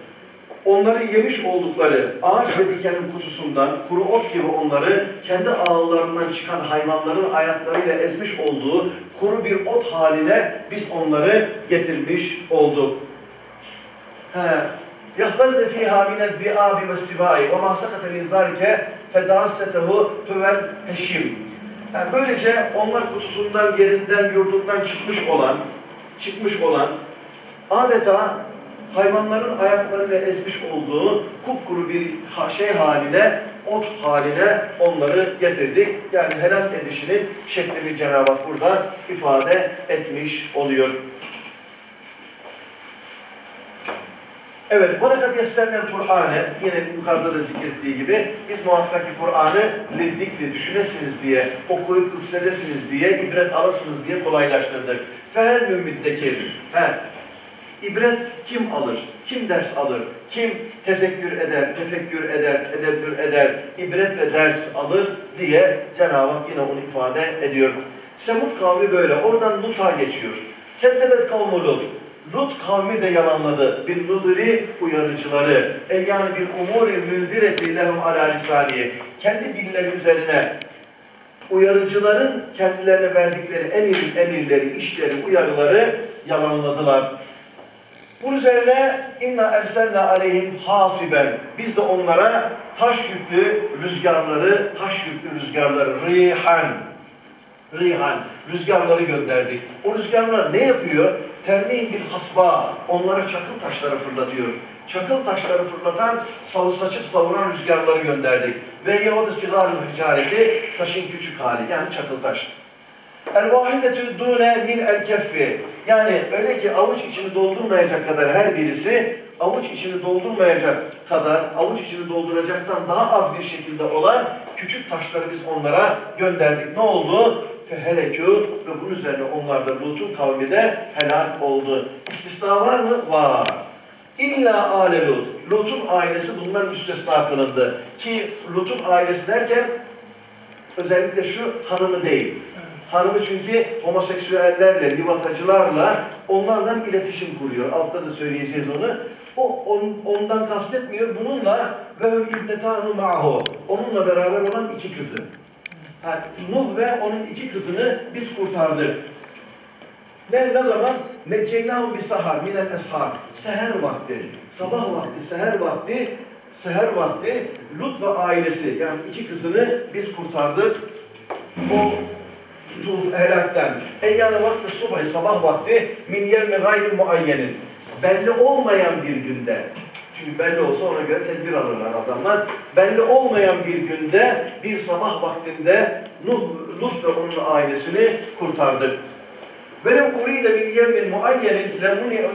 onları yemiş oldukları ağaç ve dikenin kutusundan kuru ot gibi onları kendi ağlarından çıkan hayvanların ayaklarıyla ezmiş olduğu kuru bir ot haline biz onları getirmiş olduk. يَحْفَزْنَ ف۪يهَا مِنَ الذِّئَابِ وَالسِّبَاءِ وَمَا سَقَتَ مِنْ ذَٰلِكَ فَدَاسَتَهُ تُوَلْ heşim. Yani böylece onlar kutusundan, yerinden, yurdundan çıkmış olan, çıkmış olan adeta hayvanların ayaklarıyla ezmiş olduğu kupkuru bir ha- şey haline, ot haline onları getirdik. Yani helak edişinin şeklini Cenab-ı Hak burada ifade etmiş oluyor. Evet, وَلَقَدْ يَسَّرْنَا Kur'an'ı yine yukarıda da zikrettiği gibi biz muhakkak ki Kur'an'ı lidikli düşünesiniz diye, okuyup üfsedesiniz diye, ibret alasınız diye kolaylaştırdık. فَهَلْ مُمِّدَّكِرْ He, ibret kim alır, kim ders alır, kim tezekkür eder, tefekkür eder, tedebbür eder, ibret ve ders alır diye Cenab-ı Hak yine onu ifade ediyor. Semud kavmi böyle, oradan Lut'a geçiyor. Keddebet kavmu Lut. Lut kavmi de yalanladı. Bir nuzuri uyarıcıları. E yani bir umuri münzireti lehum ala lisaniye. Kendi dilleri üzerine uyarıcıların kendilerine verdikleri emir, emirleri, işleri, uyarıları yalanladılar. Bunun üzerine inna erselna aleyhim hasiben. Biz de onlara taş yüklü rüzgarları, taş yüklü rüzgarları, rihan, rihan, rüzgarları gönderdik. O rüzgarlar ne yapıyor? Termihin bir hasba, onlara çakıl taşları fırlatıyor. Çakıl taşları fırlatan, saçıp savuran rüzgarları gönderdik. Ve yahudu sigarı hicareti, taşın küçük hali, yani çakıl taş. El vahidetü dune min el keffi. Yani öyle ki avuç içini doldurmayacak kadar her birisi avuç içini doldurmayacak kadar avuç içini dolduracaktan daha az bir şekilde olan küçük taşları biz onlara gönderdik. Ne oldu? Fehelekû ve bunun üzerine onlar da Lut'un kavmi de helak oldu. İstisna var mı? Var. İlla ale Lut. Lut'un ailesi bundan müstesna kılındı. Ki Lut'un ailesi derken özellikle şu hanımı değil. Hanımı çünkü homoseksüellerle, livatacılarla onlardan iletişim kuruyor. Altta da söyleyeceğiz onu. O on- ondan kastetmiyor. Bununla ve hum ibnetanu ma'hu. Onunla beraber olan iki kızı. Ha, Nuh ve onun iki kızını biz kurtardık. Ne, ne zaman? Necceynahum bir sahar minel eshar. Seher vakti. Sabah vakti, seher vakti, seher vakti Lut ve ailesi yani iki kızını biz kurtardık. O tuf helakten. Eyyâne vakti subhi sabah vakti min yevme gayri muayyenin. Belli olmayan bir günde. Çünkü belli olsa ona göre tedbir alırlar adamlar. Belli olmayan bir günde, bir sabah vaktinde Nuh, Lut ve onun ailesini kurtardık. Velev uride min yevmin muayyenin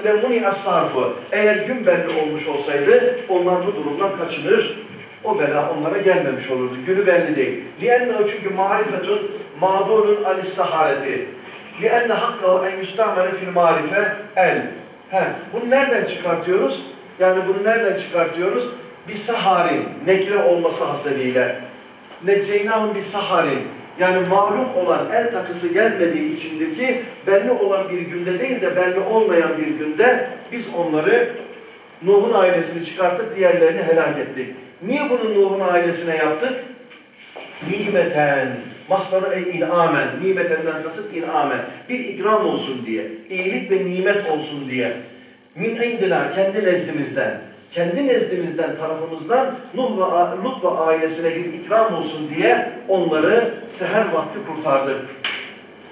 lemuni as-sarfu. Eğer gün belli olmuş olsaydı onlar bu durumdan kaçınır. O bela onlara gelmemiş olurdu. Günü belli değil. Liennehu çünkü marifetun mağdurun anis sahareti. Lienne hakkahu en yustamele fil marife el. He, bunu nereden çıkartıyoruz? Yani bunu nereden çıkartıyoruz? Bir saharin, nekre olması hasebiyle. Necceynahum bir saharin. Yani malum olan el takısı gelmediği içindir ki belli olan bir günde değil de belli olmayan bir günde biz onları Nuh'un ailesini çıkarttık, diğerlerini helak ettik. Niye bunu Nuh'un ailesine yaptık? Nimeten. Masları ey inamen. Nimetenden kasıt inamen. Bir ikram olsun diye. iyilik ve nimet olsun diye. Min indina kendi nezdimizden. Kendi nezdimizden, tarafımızdan Nuh ve Lut ve ailesine bir ikram olsun diye onları seher vakti kurtardık.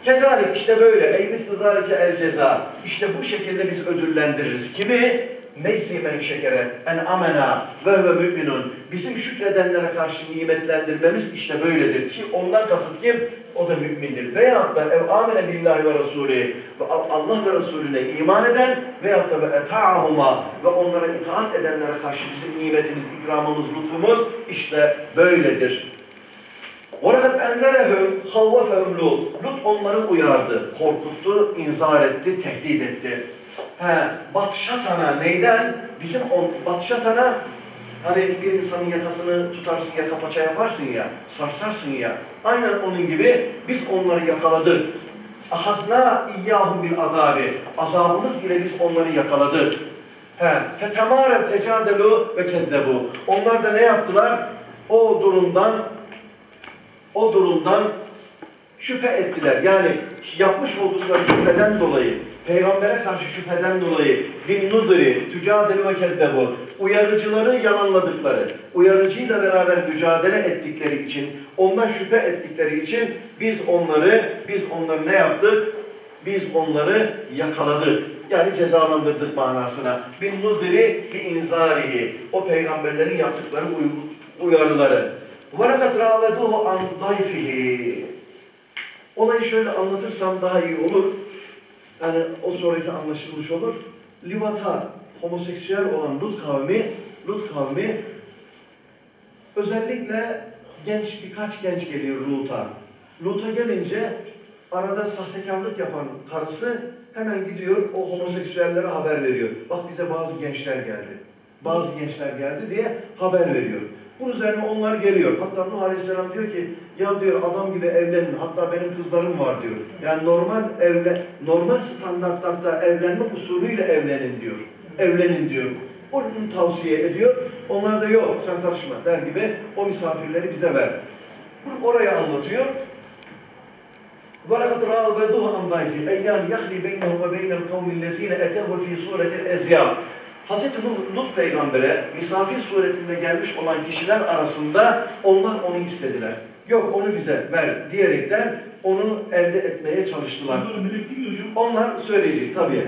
Kedalik işte böyle. Ey misli zalike el ceza. İşte bu şekilde biz ödüllendiririz. Kimi? Neysi men şekere en amena ve ve müminun. Bizim şükredenlere karşı nimetlendirmemiz işte böyledir ki ondan kasıt kim? O da mümindir. Veyahut da ev amene billahi ve rasulü ve Allah ve Resulüne iman eden veyahut da ve eta'ahuma ve onlara itaat edenlere karşı bizim nimetimiz, ikramımız, lütfumuz işte böyledir. وَلَقَدْ اَنْذَرَهُمْ خَوَّفَهُمْ Lut. Lut onları uyardı, korkuttu, inzar etti, tehdit etti. He, batşatana neyden? Bizim on, batşatana hani bir insanın yakasını tutarsın, yaka paça yaparsın ya, sarsarsın ya. Aynen onun gibi biz onları yakaladık. Ahazna iyyahum bil azabi. Azabımız ile biz onları yakaladık. He, fetemarev tecadelu ve keddebu. Onlar da ne yaptılar? O durumdan o durumdan şüphe ettiler. Yani yapmış oldukları şüpheden dolayı, peygambere karşı şüpheden dolayı bin nuzuri, tücadeli ve keddebu, uyarıcıları yalanladıkları, uyarıcıyla beraber mücadele ettikleri için, ondan şüphe ettikleri için biz onları, biz onları ne yaptık? Biz onları yakaladık. Yani cezalandırdık manasına. Bin nuziri bi inzarihi. O peygamberlerin yaptıkları uy- uyarıları. وَلَقَدْ رَاوَدُوهُ عَنْ ضَيْفِهِ Olayı şöyle anlatırsam daha iyi olur. Yani o sonraki anlaşılmış olur. Livata, homoseksüel olan Lut kavmi, Lut kavmi özellikle genç birkaç genç geliyor Lut'a. Lut'a gelince arada sahtekarlık yapan karısı hemen gidiyor o homoseksüellere haber veriyor. Bak bize bazı gençler geldi. Bazı gençler geldi diye haber veriyor. Bunun üzerine onlar geliyor. Hatta Nuh Aleyhisselam diyor ki ya diyor adam gibi evlenin. Hatta benim kızlarım var diyor. Yani normal evle normal standartlarda evlenme usulüyle evlenin diyor. Evlenin diyor. Onu tavsiye ediyor. Onlar da yok sen karışma der gibi o misafirleri bize ver. Bunu oraya anlatıyor. وَلَقَدْ رَاوَدُوهُ عَنْ ضَيْفِ اَيَّانْ يَخْلِي بَيْنَهُ وَبَيْنَ الْقَوْمِ الَّذ۪ينَ اَتَوْهُ ف۪ي سُورَةِ الْاَزْيَابِ Hz. Lut peygambere misafir suretinde gelmiş olan kişiler arasında onlar onu istediler. Yok onu bize ver diyerekten onu elde etmeye çalıştılar. Bunlar melek değil mi hocam? Onlar söyleyecek tabii.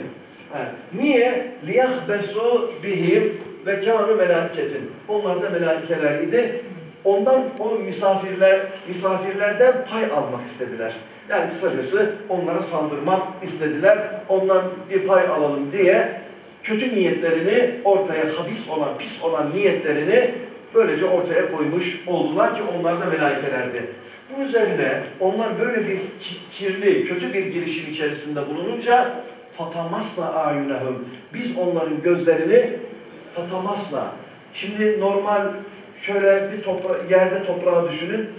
Ha. Niye? liyahbesu bihim ve kânu melâiketin. Onlar da melaikeler idi. Ondan o misafirler misafirlerden pay almak istediler. Yani kısacası onlara saldırmak istediler. Ondan bir pay alalım diye kötü niyetlerini ortaya habis olan, pis olan niyetlerini böylece ortaya koymuş oldular ki onlar da melaikelerdi. Bunun üzerine onlar böyle bir ki- kirli, kötü bir girişim içerisinde bulununca fatamasla ayunahum biz onların gözlerini fatamasla. Şimdi normal şöyle bir topra yerde toprağı düşünün.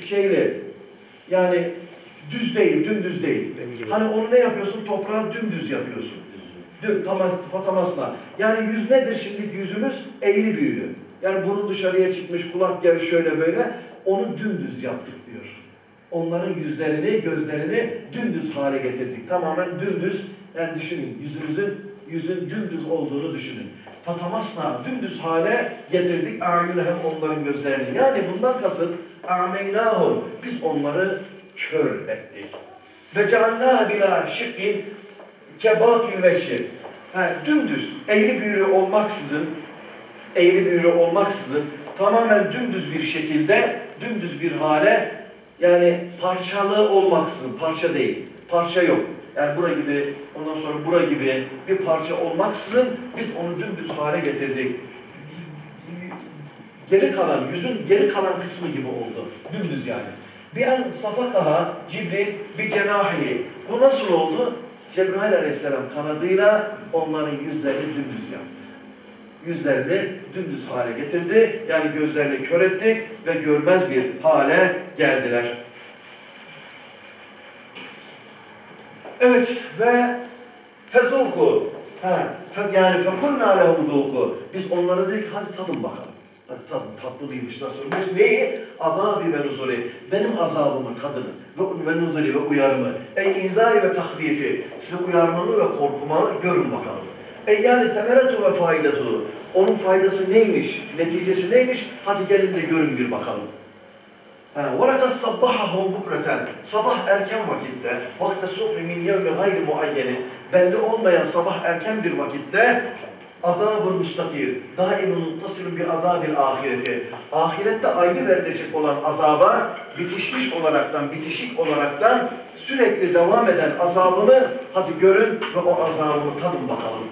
Şeyli yani düz değil, dümdüz değil. Hani onu ne yapıyorsun? Toprağı dümdüz yapıyorsun. Düm, tamas, fatamasla. Yani yüz nedir şimdi yüzümüz? Eğri büğrü. Yani burun dışarıya çıkmış, kulak gel şöyle böyle. Onu dümdüz yaptık diyor. Onların yüzlerini, gözlerini dümdüz hale getirdik. Tamamen dümdüz. Yani düşünün yüzünüzün yüzün dümdüz olduğunu düşünün. Fatamasla dümdüz hale getirdik. Hem onların gözlerini. Yani bundan kasıt a'meynâhum. Biz onları kör ettik. Ve ceallâhe bilâ şıkkin kebâkil veşir. Ha, dümdüz, eğri büğrü olmaksızın, eğri büğrü olmaksızın tamamen dümdüz bir şekilde, dümdüz bir hale yani parçalı olmaksızın, parça değil, parça yok. Yani bura gibi, ondan sonra bura gibi bir parça olmaksızın biz onu dümdüz hale getirdik. Geri kalan, yüzün geri kalan kısmı gibi oldu. Dümdüz yani. Bir an safakaha Cibril bir cenahi. Bu nasıl oldu? Cebrail aleyhisselam kanadıyla onların yüzlerini dümdüz yaptı. Yüzlerini dümdüz hale getirdi. Yani gözlerini kör etti ve görmez bir hale geldiler. Evet ve fezuku. Yani fekulna zuku. Biz onlara dedik hadi tadın bakalım. Hadi tadın tatlılıymış nasılmış. Neyi? Azabi ve nuzuli. Benim azabımı tadını ve, ve nuzuli ve uyarımı. Ey indari ve tahvifi. Size uyarmamı ve korkumu görün bakalım. Ey yani temeretu ve faydatu. Onun faydası neymiş? Neticesi neymiş? Hadi gelin de görün bir bakalım. وَلَقَدْ صَبَّحَهُمْ بُكْرَةً Sabah erken vakitte, vakte subhi min yevmin gayri muayyenin, belli olmayan sabah erken bir vakitte, azabul müstakil, daimun muttasilun bir azabil ahireti. Ahirette ayrı verilecek olan azaba bitişmiş olaraktan, bitişik olaraktan sürekli devam eden azabını hadi görün ve o azabını tadın bakalım.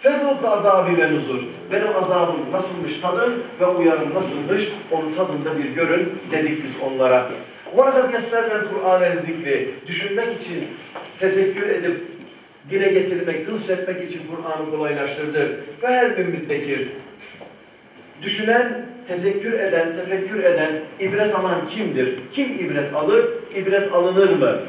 Fezuk azabi ve nuzur. Benim azabım nasılmış tadın ve uyarım nasılmış onu tadında bir görün dedik biz onlara. Bu arada yaslarla Kur'an'ın düşünmek için tezekkür edip dile getirmek, hıfzetmek için Kur'an'ı kolaylaştırdı. Ve her bir müddekir. Düşünen, tezekkür eden, tefekkür eden, ibret alan kimdir? Kim ibret alır? İbret alınır mı?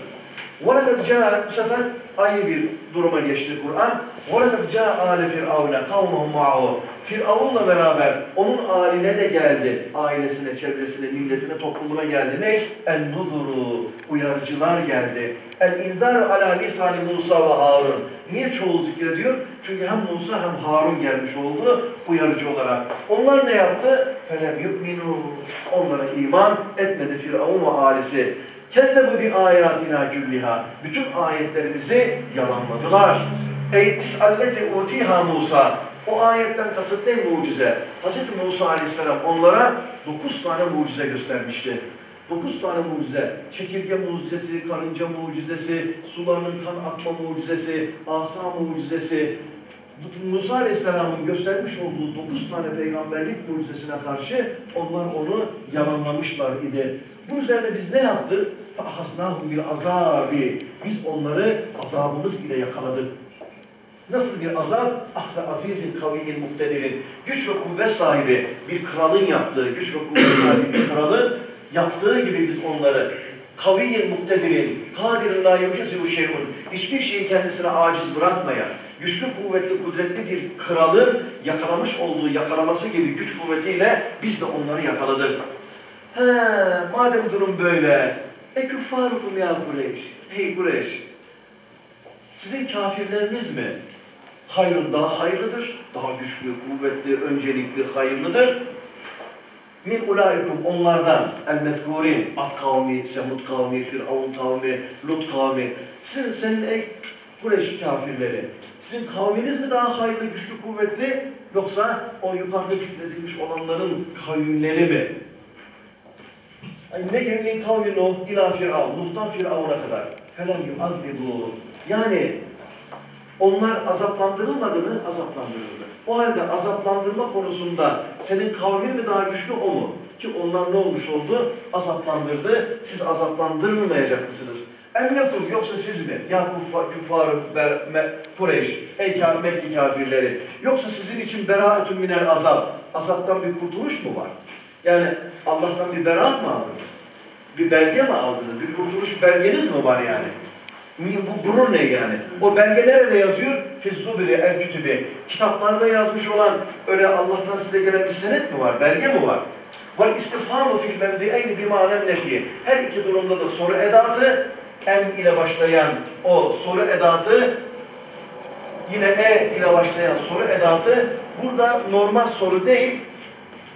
وَلَقَدْ جَاءَ Bu sefer aynı bir duruma geçti Kur'an. وَلَقَدْ جَاءَ آلَ فِرْعَوْنَ قَوْمَهُمْ مَعَهُ Firavun'la beraber onun aline de geldi. Ailesine, çevresine, milletine, toplumuna geldi. Ne? En nuzuru uyarıcılar geldi. El indar ala lisani Musa ve Harun. Niye çoğul zikrediyor? Çünkü hem Musa hem Harun gelmiş oldu uyarıcı olarak. Onlar ne yaptı? Felem yu'minu. Onlara iman etmedi Firavun ve ailesi. Kezzebu bi ayatina külliha. Bütün ayetlerimizi yalanladılar. Ey tisalleti utiha Musa. O ayetten kasıt ne mucize? Hz. Musa aleyhisselam onlara dokuz tane mucize göstermişti. Dokuz tane mucize. Çekirge mucizesi, karınca mucizesi, suların kan akma mucizesi, asa mucizesi. Musa Aleyhisselam'ın göstermiş olduğu dokuz tane peygamberlik mucizesine karşı onlar onu yalanlamışlar idi. Bunun üzerine biz ne yaptık? فَاَخَزْنَاهُمْ بِالْعَذَابِ Biz onları azabımız ile yakaladık. Nasıl bir azap? Ahza azizin kaviyin muktedirin. Güç ve kuvvet sahibi bir kralın yaptığı, güç ve kuvvet sahibi bir kralın yaptığı gibi biz onları kaviyin muktedirin, kadirin la yucizu şeyun. Hiçbir şeyi kendisine aciz bırakmayan, güçlü, kuvvetli, kudretli bir kralın yakalamış olduğu yakalaması gibi güç kuvvetiyle biz de onları yakaladık. He, madem durum böyle, e küffarukum ya Kureyş, hey Kureyş, sizin kafirleriniz mi? Hayrın daha hayırlıdır, daha güçlü, kuvvetli, öncelikli, hayırlıdır. Min ulaikum onlardan el mezkurin Ad kavmi, Semud kavmi, Firavun kavmi, Lut kavmi. Sizin, senin ey Kureyş kafirleri. Sizin kavminiz mi daha hayırlı, güçlü, kuvvetli yoksa o yukarıda zikredilmiş olanların kavimleri mi? Ay ne min kavmi Nuh ila Firavun, Nuh'tan Firavun'a kadar. Felem yuazzibu. Yani onlar azaplandırılmadı mı? Azaplandırıldı. O halde azaplandırma konusunda senin kavmin mi daha güçlü o mu? Ki onlar ne olmuş oldu? Azaplandırdı. Siz azaplandırılmayacak mısınız? Emlekum yoksa siz mi? Ya kuffa, küffarı ber, me, Kureyş, ey Mekke kafirleri. Yoksa sizin için beraatun minel azap. Azaptan bir kurtuluş mu var? Yani Allah'tan bir beraat mı aldınız? Bir belge mi aldınız? Bir kurtuluş belgeniz mi var yani? Bu gurur ne yani? O belge nerede yazıyor? Fizzubili el kütübi. Kitaplarda yazmış olan öyle Allah'tan size gelen bir senet mi var? Belge mi var? Vel istifhamu fil mevdi'eyni bimanen nefi. Her iki durumda da soru edatı em ile başlayan o soru edatı yine e ile başlayan soru edatı burada normal soru değil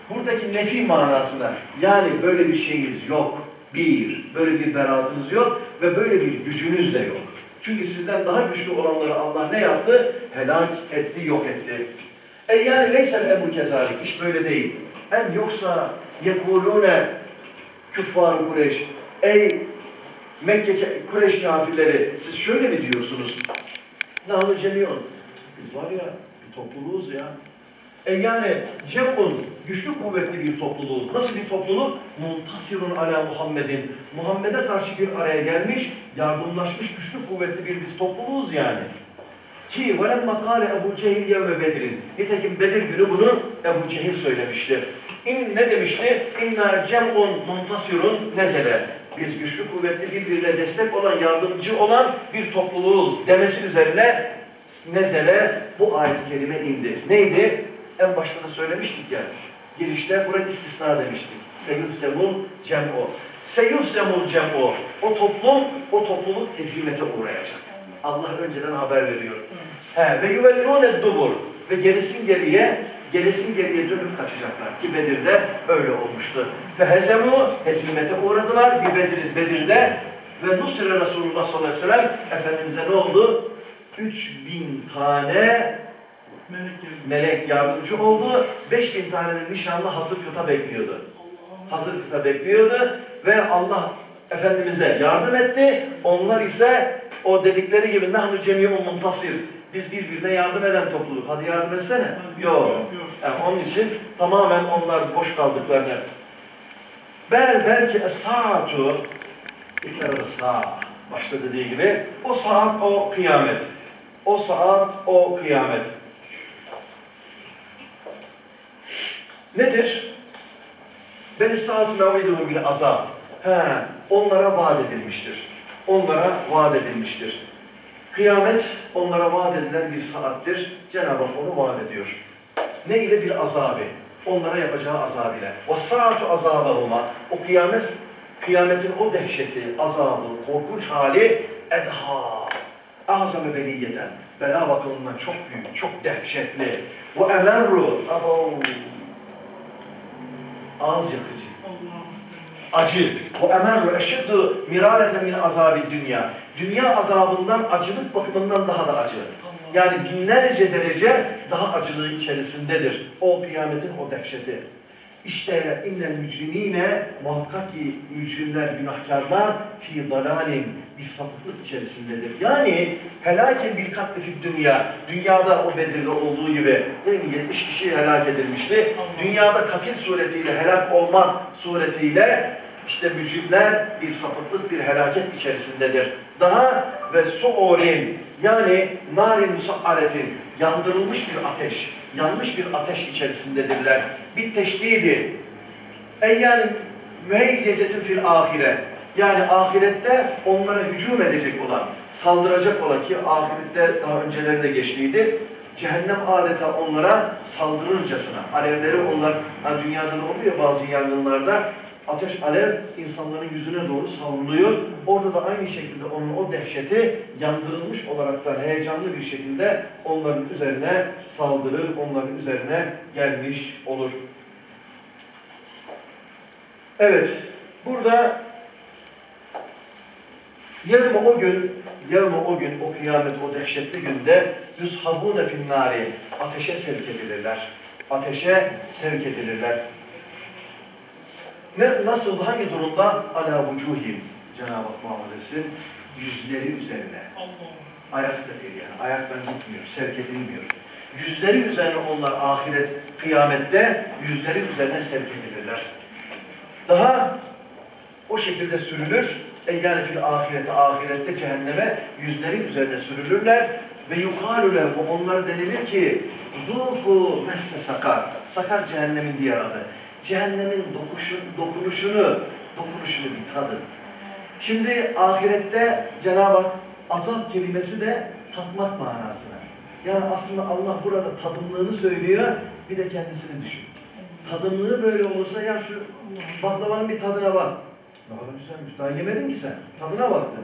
buradaki nefi manasına yani böyle bir şeyiniz yok. Bir, böyle bir beraatınız yok ve böyle bir gücünüz de yok. Çünkü sizden daha güçlü olanları Allah ne yaptı? Helak etti, yok etti. E yani leysel emru kezalik. İş böyle değil. Em yoksa yekulune küffar Kureyş. Ey Mekke Kureyş kafirleri siz şöyle mi diyorsunuz? Nahnu cemiyon. Biz var ya bir topluluğuz ya. E yani cem'un güçlü kuvvetli bir topluluğuz. Nasıl bir topluluk? Muntasirun ala Muhammedin. Muhammed'e karşı bir araya gelmiş, yardımlaşmış güçlü kuvvetli bir biz topluluğuz yani. Ki velemma kâle Ebu Cehil yevme Bedir'in. Nitekim Bedir günü bunu Ebu Cehil söylemişti. İn, ne demişti? İnna cem'un muntasirun nezele. Biz güçlü kuvvetli birbirine destek olan, yardımcı olan bir topluluğuz demesi üzerine nezele bu ayet-i kerime indi. Neydi? En başta da söylemiştik ya. Girişte buraya istisna demiştik. Seyuhsemul cem'u. Seyuhsemul cem'u. O toplum, o topluluk ezilmete uğrayacak. Allah önceden haber veriyor. He, ve yuvellûne dubur. Ve gerisin geriye, gerisin geriye dönüp kaçacaklar. Ki Bedir'de öyle olmuştu. Ve hezemu, hezimete uğradılar. Bir Bedir, Bedir'de ve Nusre Resulullah sallallahu aleyhi ve sellem Efendimiz'e ne oldu? 3000 tane melek yardımcı oldu. 5000 tane de nişanlı hazır kıta bekliyordu. Hazır kıta bekliyordu ve Allah Efendimiz'e yardım etti. Onlar ise o dedikleri gibi nahnu cemiyun muntasir. Biz birbirine yardım eden topluluk. Hadi yardım etsene. Yok. Yani onun için tamamen onlar boş kaldıklarını. Bel belki es-saatu İkrar saat. Başta dediği gibi o saat o kıyamet. O saat o kıyamet. Nedir? Beni saat meviduhu bir azap. He, onlara vaat edilmiştir. Onlara vaat edilmiştir. Kıyamet onlara vaat edilen bir saattir. Cenab-ı Hak onu vaat ediyor. Ne ile bir azabı? Onlara yapacağı azab ile. Saatu azabahuma. O kıyamet, kıyametin o dehşeti, azabı, korkunç hali edha. Beliyeten. Bela bakımından çok büyük, çok dehşetli. Abo. Ağız yakıcı acı. O emerru eşeddu mirareten min azabi dünya. Dünya azabından acılık bakımından daha da acı. Yani binlerce derece daha acılığı içerisindedir. O kıyametin o dehşeti. İşte innel mücrimine muhakkak ki mücrimler, günahkarlar fi dalalin bir sapıklık içerisindedir. Yani helakin bir katli fid dünya. Dünyada o Bedir'de olduğu gibi değil mi? 70 kişi helak edilmişti. Dünyada katil suretiyle helak olmak suretiyle işte mücrimler bir sapıklık, bir helaket içerisindedir. Daha ve suorin yani narin musaaretin yandırılmış bir ateş, yanmış bir ateş içerisindedirler. Bir teşdidi. Ey yani müheyyecetin fil ahire. Yani ahirette onlara hücum edecek olan, saldıracak olan ki ahirette daha önceleri de geçtiydi. Cehennem adeta onlara saldırırcasına. Alevleri onlar, hani dünyada da oluyor bazı yangınlarda. Ateş alev insanların yüzüne doğru savruluyor. Orada da aynı şekilde onun o dehşeti yandırılmış olaraktan heyecanlı bir şekilde onların üzerine saldırır, onların üzerine gelmiş olur. Evet, burada Yevme o gün, yevme o gün, o kıyamet, o dehşetli günde yushabune finnari, ateşe sevk edilirler. Ateşe sevk edilirler. Ne, nasıl, hangi durumda? Ala vucuhim, Cenab-ı Hak muhafaza etsin, yüzleri üzerine. Ayakta değil yani, ayaktan gitmiyor, sevk edilmiyor. Yüzleri üzerine onlar ahiret, kıyamette yüzleri üzerine sevk edilirler. Daha o şekilde sürülür, E yani fil ahirete, ahirette cehenneme yüzleri üzerine sürülürler ve yukarı lehu onlara denilir ki zuku messe sakar. Sakar cehennemin diğer adı. Cehennemin dokuşun, dokunuşunu, dokunuşunu bir tadın. Şimdi ahirette Cenab-ı Hak azap kelimesi de tatmak manasına. Yani aslında Allah burada tadımlığını söylüyor, bir de kendisini düşün. Tadımlığı böyle olursa ya şu baklavanın bir tadına bak. Ne kadar güzelmiş. Daha yemedin ki sen. Tadına baktın.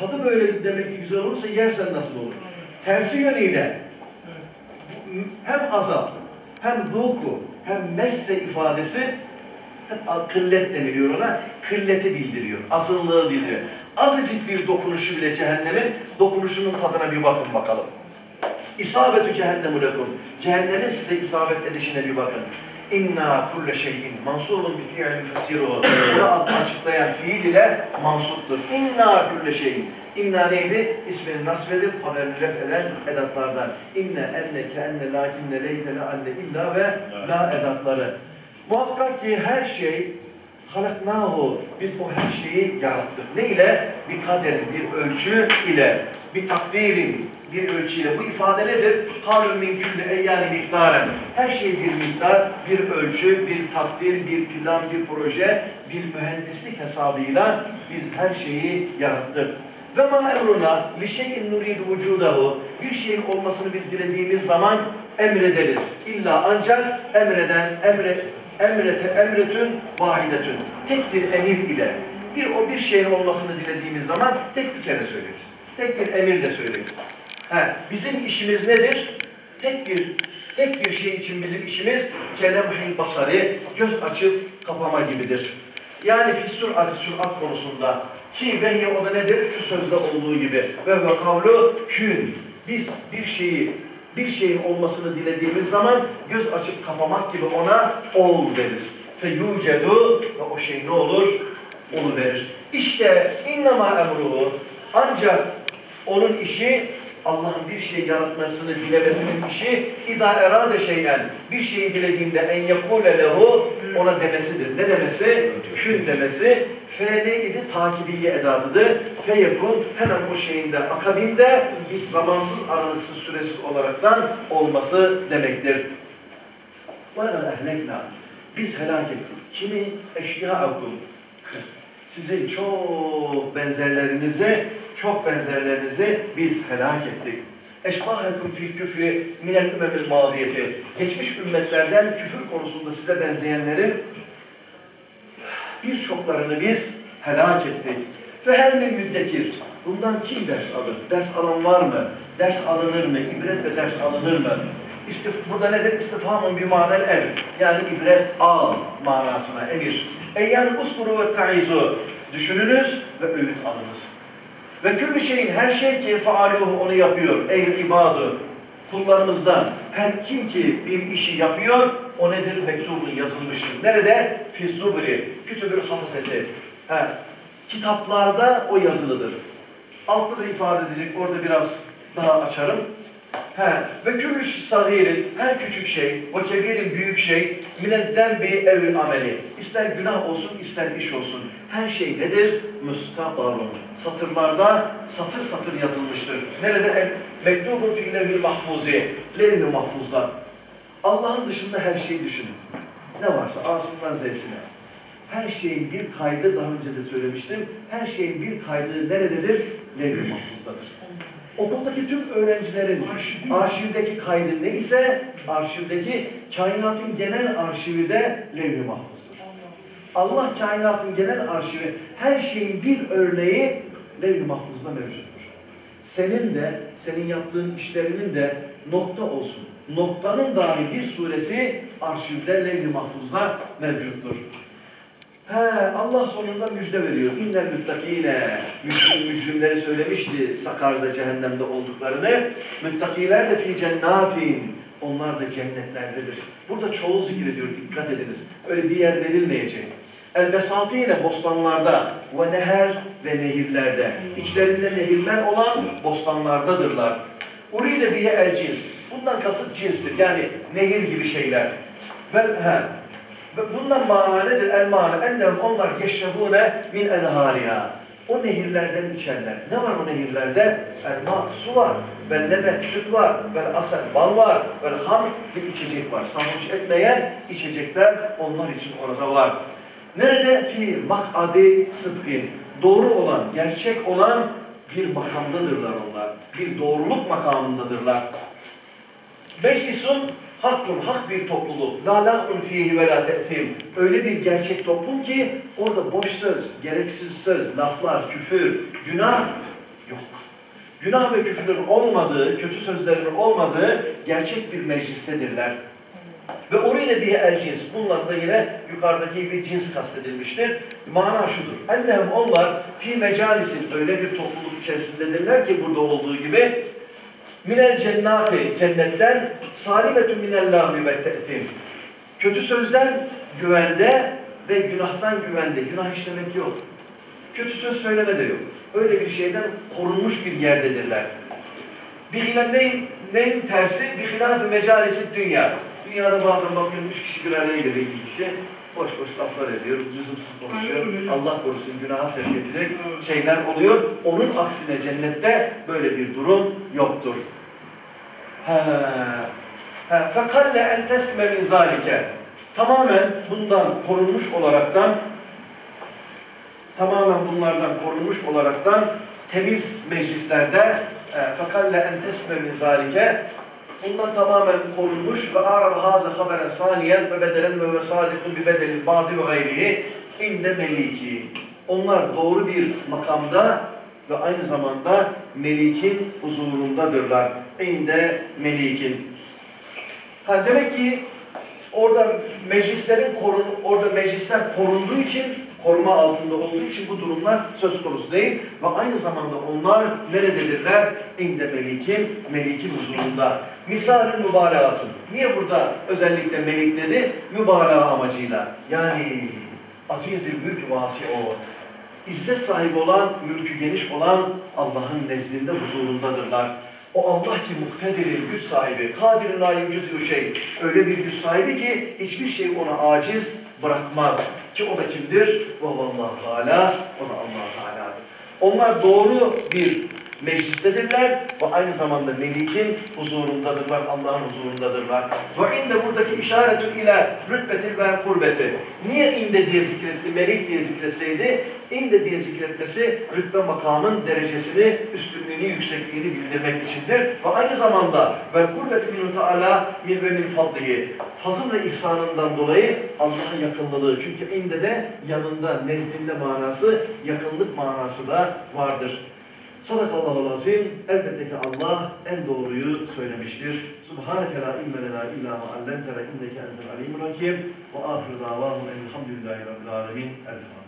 Tadı böyle demek ki güzel olursa yersen nasıl olur? Tersi yönüyle hem azap, hem zuku, hem messe ifadesi hep kıllet deniliyor ona. Kılleti bildiriyor, azınlığı bildiriyor. Azıcık bir dokunuşu bile cehennemin dokunuşunun tadına bir bakın bakalım. İsabetü cehennemu lekum. Cehennemin size isabet edişine bir bakın. İnna kulle şeyin mansubun bi fi'li fesiru. Bunu açıklayan fiil ile mansuptur. İnna kulle şeyin. İnna neydi? İsmini nasbedip haberini ref eden edatlardan. İnne, enne, keenne, lakinne, leytele, alle, illa ve la edatları. Muhakkak ki her şey halaknahu. Biz o her şeyi yarattık. Ne ile? Bir kaderin, bir ölçü ile, bir takdirin, bir ölçüyle. Bu ifade nedir? Halun min külli eyyâni miktaren. Her şey bir miktar, bir ölçü, bir takdir, bir plan, bir proje, bir mühendislik hesabıyla biz her şeyi yarattık. Ve ma emruna li şeyin nuridu vücudahu. Bir şeyin olmasını biz dilediğimiz zaman emrederiz. İlla ancak emreden, emre, emrete, emretün, vahidetün. Tek bir emir ile bir o bir şeyin olmasını dilediğimiz zaman tek bir kere söyleriz. Tek bir emirle söyleriz. He, bizim işimiz nedir? Tek bir tek bir şey için bizim işimiz kelemhil basari, göz açıp kapama gibidir. Yani fissuratı sürat konusunda ki vehiye o da nedir? Şu sözde olduğu gibi. Ve ve kavlu kün. Biz bir şeyi bir şeyin olmasını dilediğimiz zaman göz açıp kapamak gibi ona ol deriz. Fe yucedu ve o şey ne olur? Onu verir. İşte innema emruhu ancak onun işi Allah'ın bir şey yaratmasını dilemesinin işi idâ erâde şeyen bir şeyi dilediğinde en yakûle lehu ona demesidir. Ne demesi? Kün demesi. Fe neydi? Takibiye edatıdır. Fe yakun hemen o şeyinde akabinde hiç zamansız aralıksız süresiz olaraktan olması demektir. وَلَقَدْ اَهْلَكْنَا Biz helak ettik. Kimi? اَشْيَاءَكُمْ Sizin çok benzerlerinizi, çok benzerlerinizi biz helak ettik. Eşbahekum fil küfri minel ümemil mağdiyeti. Geçmiş ümmetlerden küfür konusunda size benzeyenlerin birçoklarını biz helak ettik. Fehel mi müddekir? Bundan kim ders alır? Ders alan var mı? Ders alınır mı? İbret ve ders alınır mı? İstif, burada nedir? İstifhamın bir manel emir. Yani ibret al manasına emir. Eyyan uskuru ve taizu. Düşününüz ve öğüt alınız. Ve küllü şeyin her şey ki faaluhu onu yapıyor. Ey ibadu. Kullarımızdan her kim ki bir işi yapıyor o nedir? Mektubun yazılmıştır. Nerede? Fizzubri. Kütübül hafızeti. He. Kitaplarda o yazılıdır. Altta da ifade edecek. Orada biraz daha açarım. He. Ve küllü sagirin her küçük şey ve kebirin büyük şey minedden bir evil ameli. İster günah olsun ister iş olsun. Her şey nedir? Müstabarun. Satırlarda satır satır yazılmıştır. Nerede? Mektubun fil mahfuzi. Levh-i mahfuzda. Allah'ın dışında her şeyi düşünün. Ne varsa A'sından Z'sine. Her şeyin bir kaydı, daha önce de söylemiştim, her şeyin bir kaydı nerededir? Levh-i mahfuzdadır. Okuldaki tüm öğrencilerin arşivdeki kaydı neyse, arşivdeki kainatın genel arşivi de levh-i mahfuzdur. Allah kainatın genel arşivi, her şeyin bir örneği levh-i mahfuzda mevcuttur. Senin de, senin yaptığın işlerinin de nokta olsun. Noktanın dahi bir sureti arşivde levh-i mahfuzda mevcuttur. He, Allah sonunda müjde veriyor. İnnel müttakine. Müslüm mücrimleri söylemişti Sakar'da cehennemde olduklarını. Müttakiler de fi cennatin. Onlar da cennetlerdedir. Burada çoğul zikrediyor. Dikkat ediniz. Öyle bir yer verilmeyecek. El besatine bostanlarda ve neher ve nehirlerde. İçlerinde nehirler olan bostanlardadırlar. Uride biye el cins. Bundan kasıt cinstir. Yani nehir gibi şeyler. Ve ve bundan mana nedir? El mana ennem onlar yeşrebune min enhariha. o nehirlerden içerler. Ne var o nehirlerde? Elma, su var. Ve lebek, süt var. Ve asel, bal var. Ve hamr, bir içecek var. Sarhoş etmeyen içecekler onlar için orada var. Nerede? Fi mak'adi sıdkın. Doğru olan, gerçek olan bir makamdadırlar onlar. Bir doğruluk makamındadırlar. Meclisun hakkın, hak bir topluluk. La la'un fihi ve la. Öyle bir gerçek toplum ki orada boş söz, gereksiz söz, laflar, küfür, günah yok. Günah ve küfürün olmadığı, kötü sözlerin olmadığı gerçek bir meclistedirler. Ve oraya bir el cins. Bunlar da yine yukarıdaki bir cins kastedilmiştir. Mana şudur. Ennehem onlar fi mecalisin öyle bir topluluk içerisindedirler ki burada olduğu gibi minel cennati cennetten salimetun minel lami ve te'thim. Kötü sözden güvende ve günahtan güvende. Günah işlemek yok. Kötü söz söyleme de yok. Öyle bir şeyden korunmuş bir yerdedirler. Bir neyin, neyin tersi? Bir hilaf-ı mecalisi dünya. Dünyada bazen bakıyorum üç kişi bir araya geliyor iki kişi Boş boş laflar ediyor, lüzumsuz konuşuyor. Allah korusun günaha sevk edecek şeyler oluyor. Onun aksine cennette böyle bir durum yoktur. فَقَلَّ اَنْ تَسْمَ مِنْ ذَٰلِكَ Tamamen bundan korunmuş olaraktan tamamen bunlardan korunmuş olaraktan temiz meclislerde فَقَلَّ اَنْ تَسْمَ مِنْ ذَٰلِكَ Bundan tamamen korunmuş ve arab haza haberen saniyen ve bedelen ve vesadikun bi bedelin badi ve gayrihi inde meliki. Onlar doğru bir makamda ve aynı zamanda melikin huzurundadırlar. İnde melikin. Ha demek ki orada meclislerin korun orada meclisler korunduğu için koruma altında olduğu için bu durumlar söz konusu değil ve aynı zamanda onlar nerededirler? İnde melikin, melikin huzurunda. Misal-i mübalağatun. Niye burada özellikle melik dedi? Mübalağa amacıyla. Yani aziz-i mülk vasi o. İzzet sahibi olan, mülkü geniş olan Allah'ın nezdinde huzurundadırlar. O Allah ki muhtedir'in güç sahibi, kadir'in alim cüzü şey. Öyle bir güç sahibi ki hiçbir şey ona aciz bırakmaz. Ki o da kimdir? Ve vallahu teala, o da Allah Teala'dır. Onlar doğru bir meclistedirler ve aynı zamanda Melik'in huzurundadırlar, Allah'ın huzurundadırlar. Ve inde buradaki işaretün ile rütbeti ve kurbeti. Niye inde diye zikretti, Melik diye zikretseydi, inde diye zikretmesi rütbe makamın derecesini, üstünlüğünü, yüksekliğini bildirmek içindir. Ve aynı zamanda ve kurbeti minhu teala min ve min fadlihi. Fazıl ve ihsanından dolayı Allah'a yakınlığı. Çünkü inde de yanında, nezdinde manası, yakınlık manası da vardır. Sadakallahu azim. Elbette ki Allah en doğruyu söylemiştir. Subhaneke la ilme lena illa ma allamtena inneke entel alimul hakim. Ve ahir davahum elhamdülillahi rabbil alemin. El Fatiha.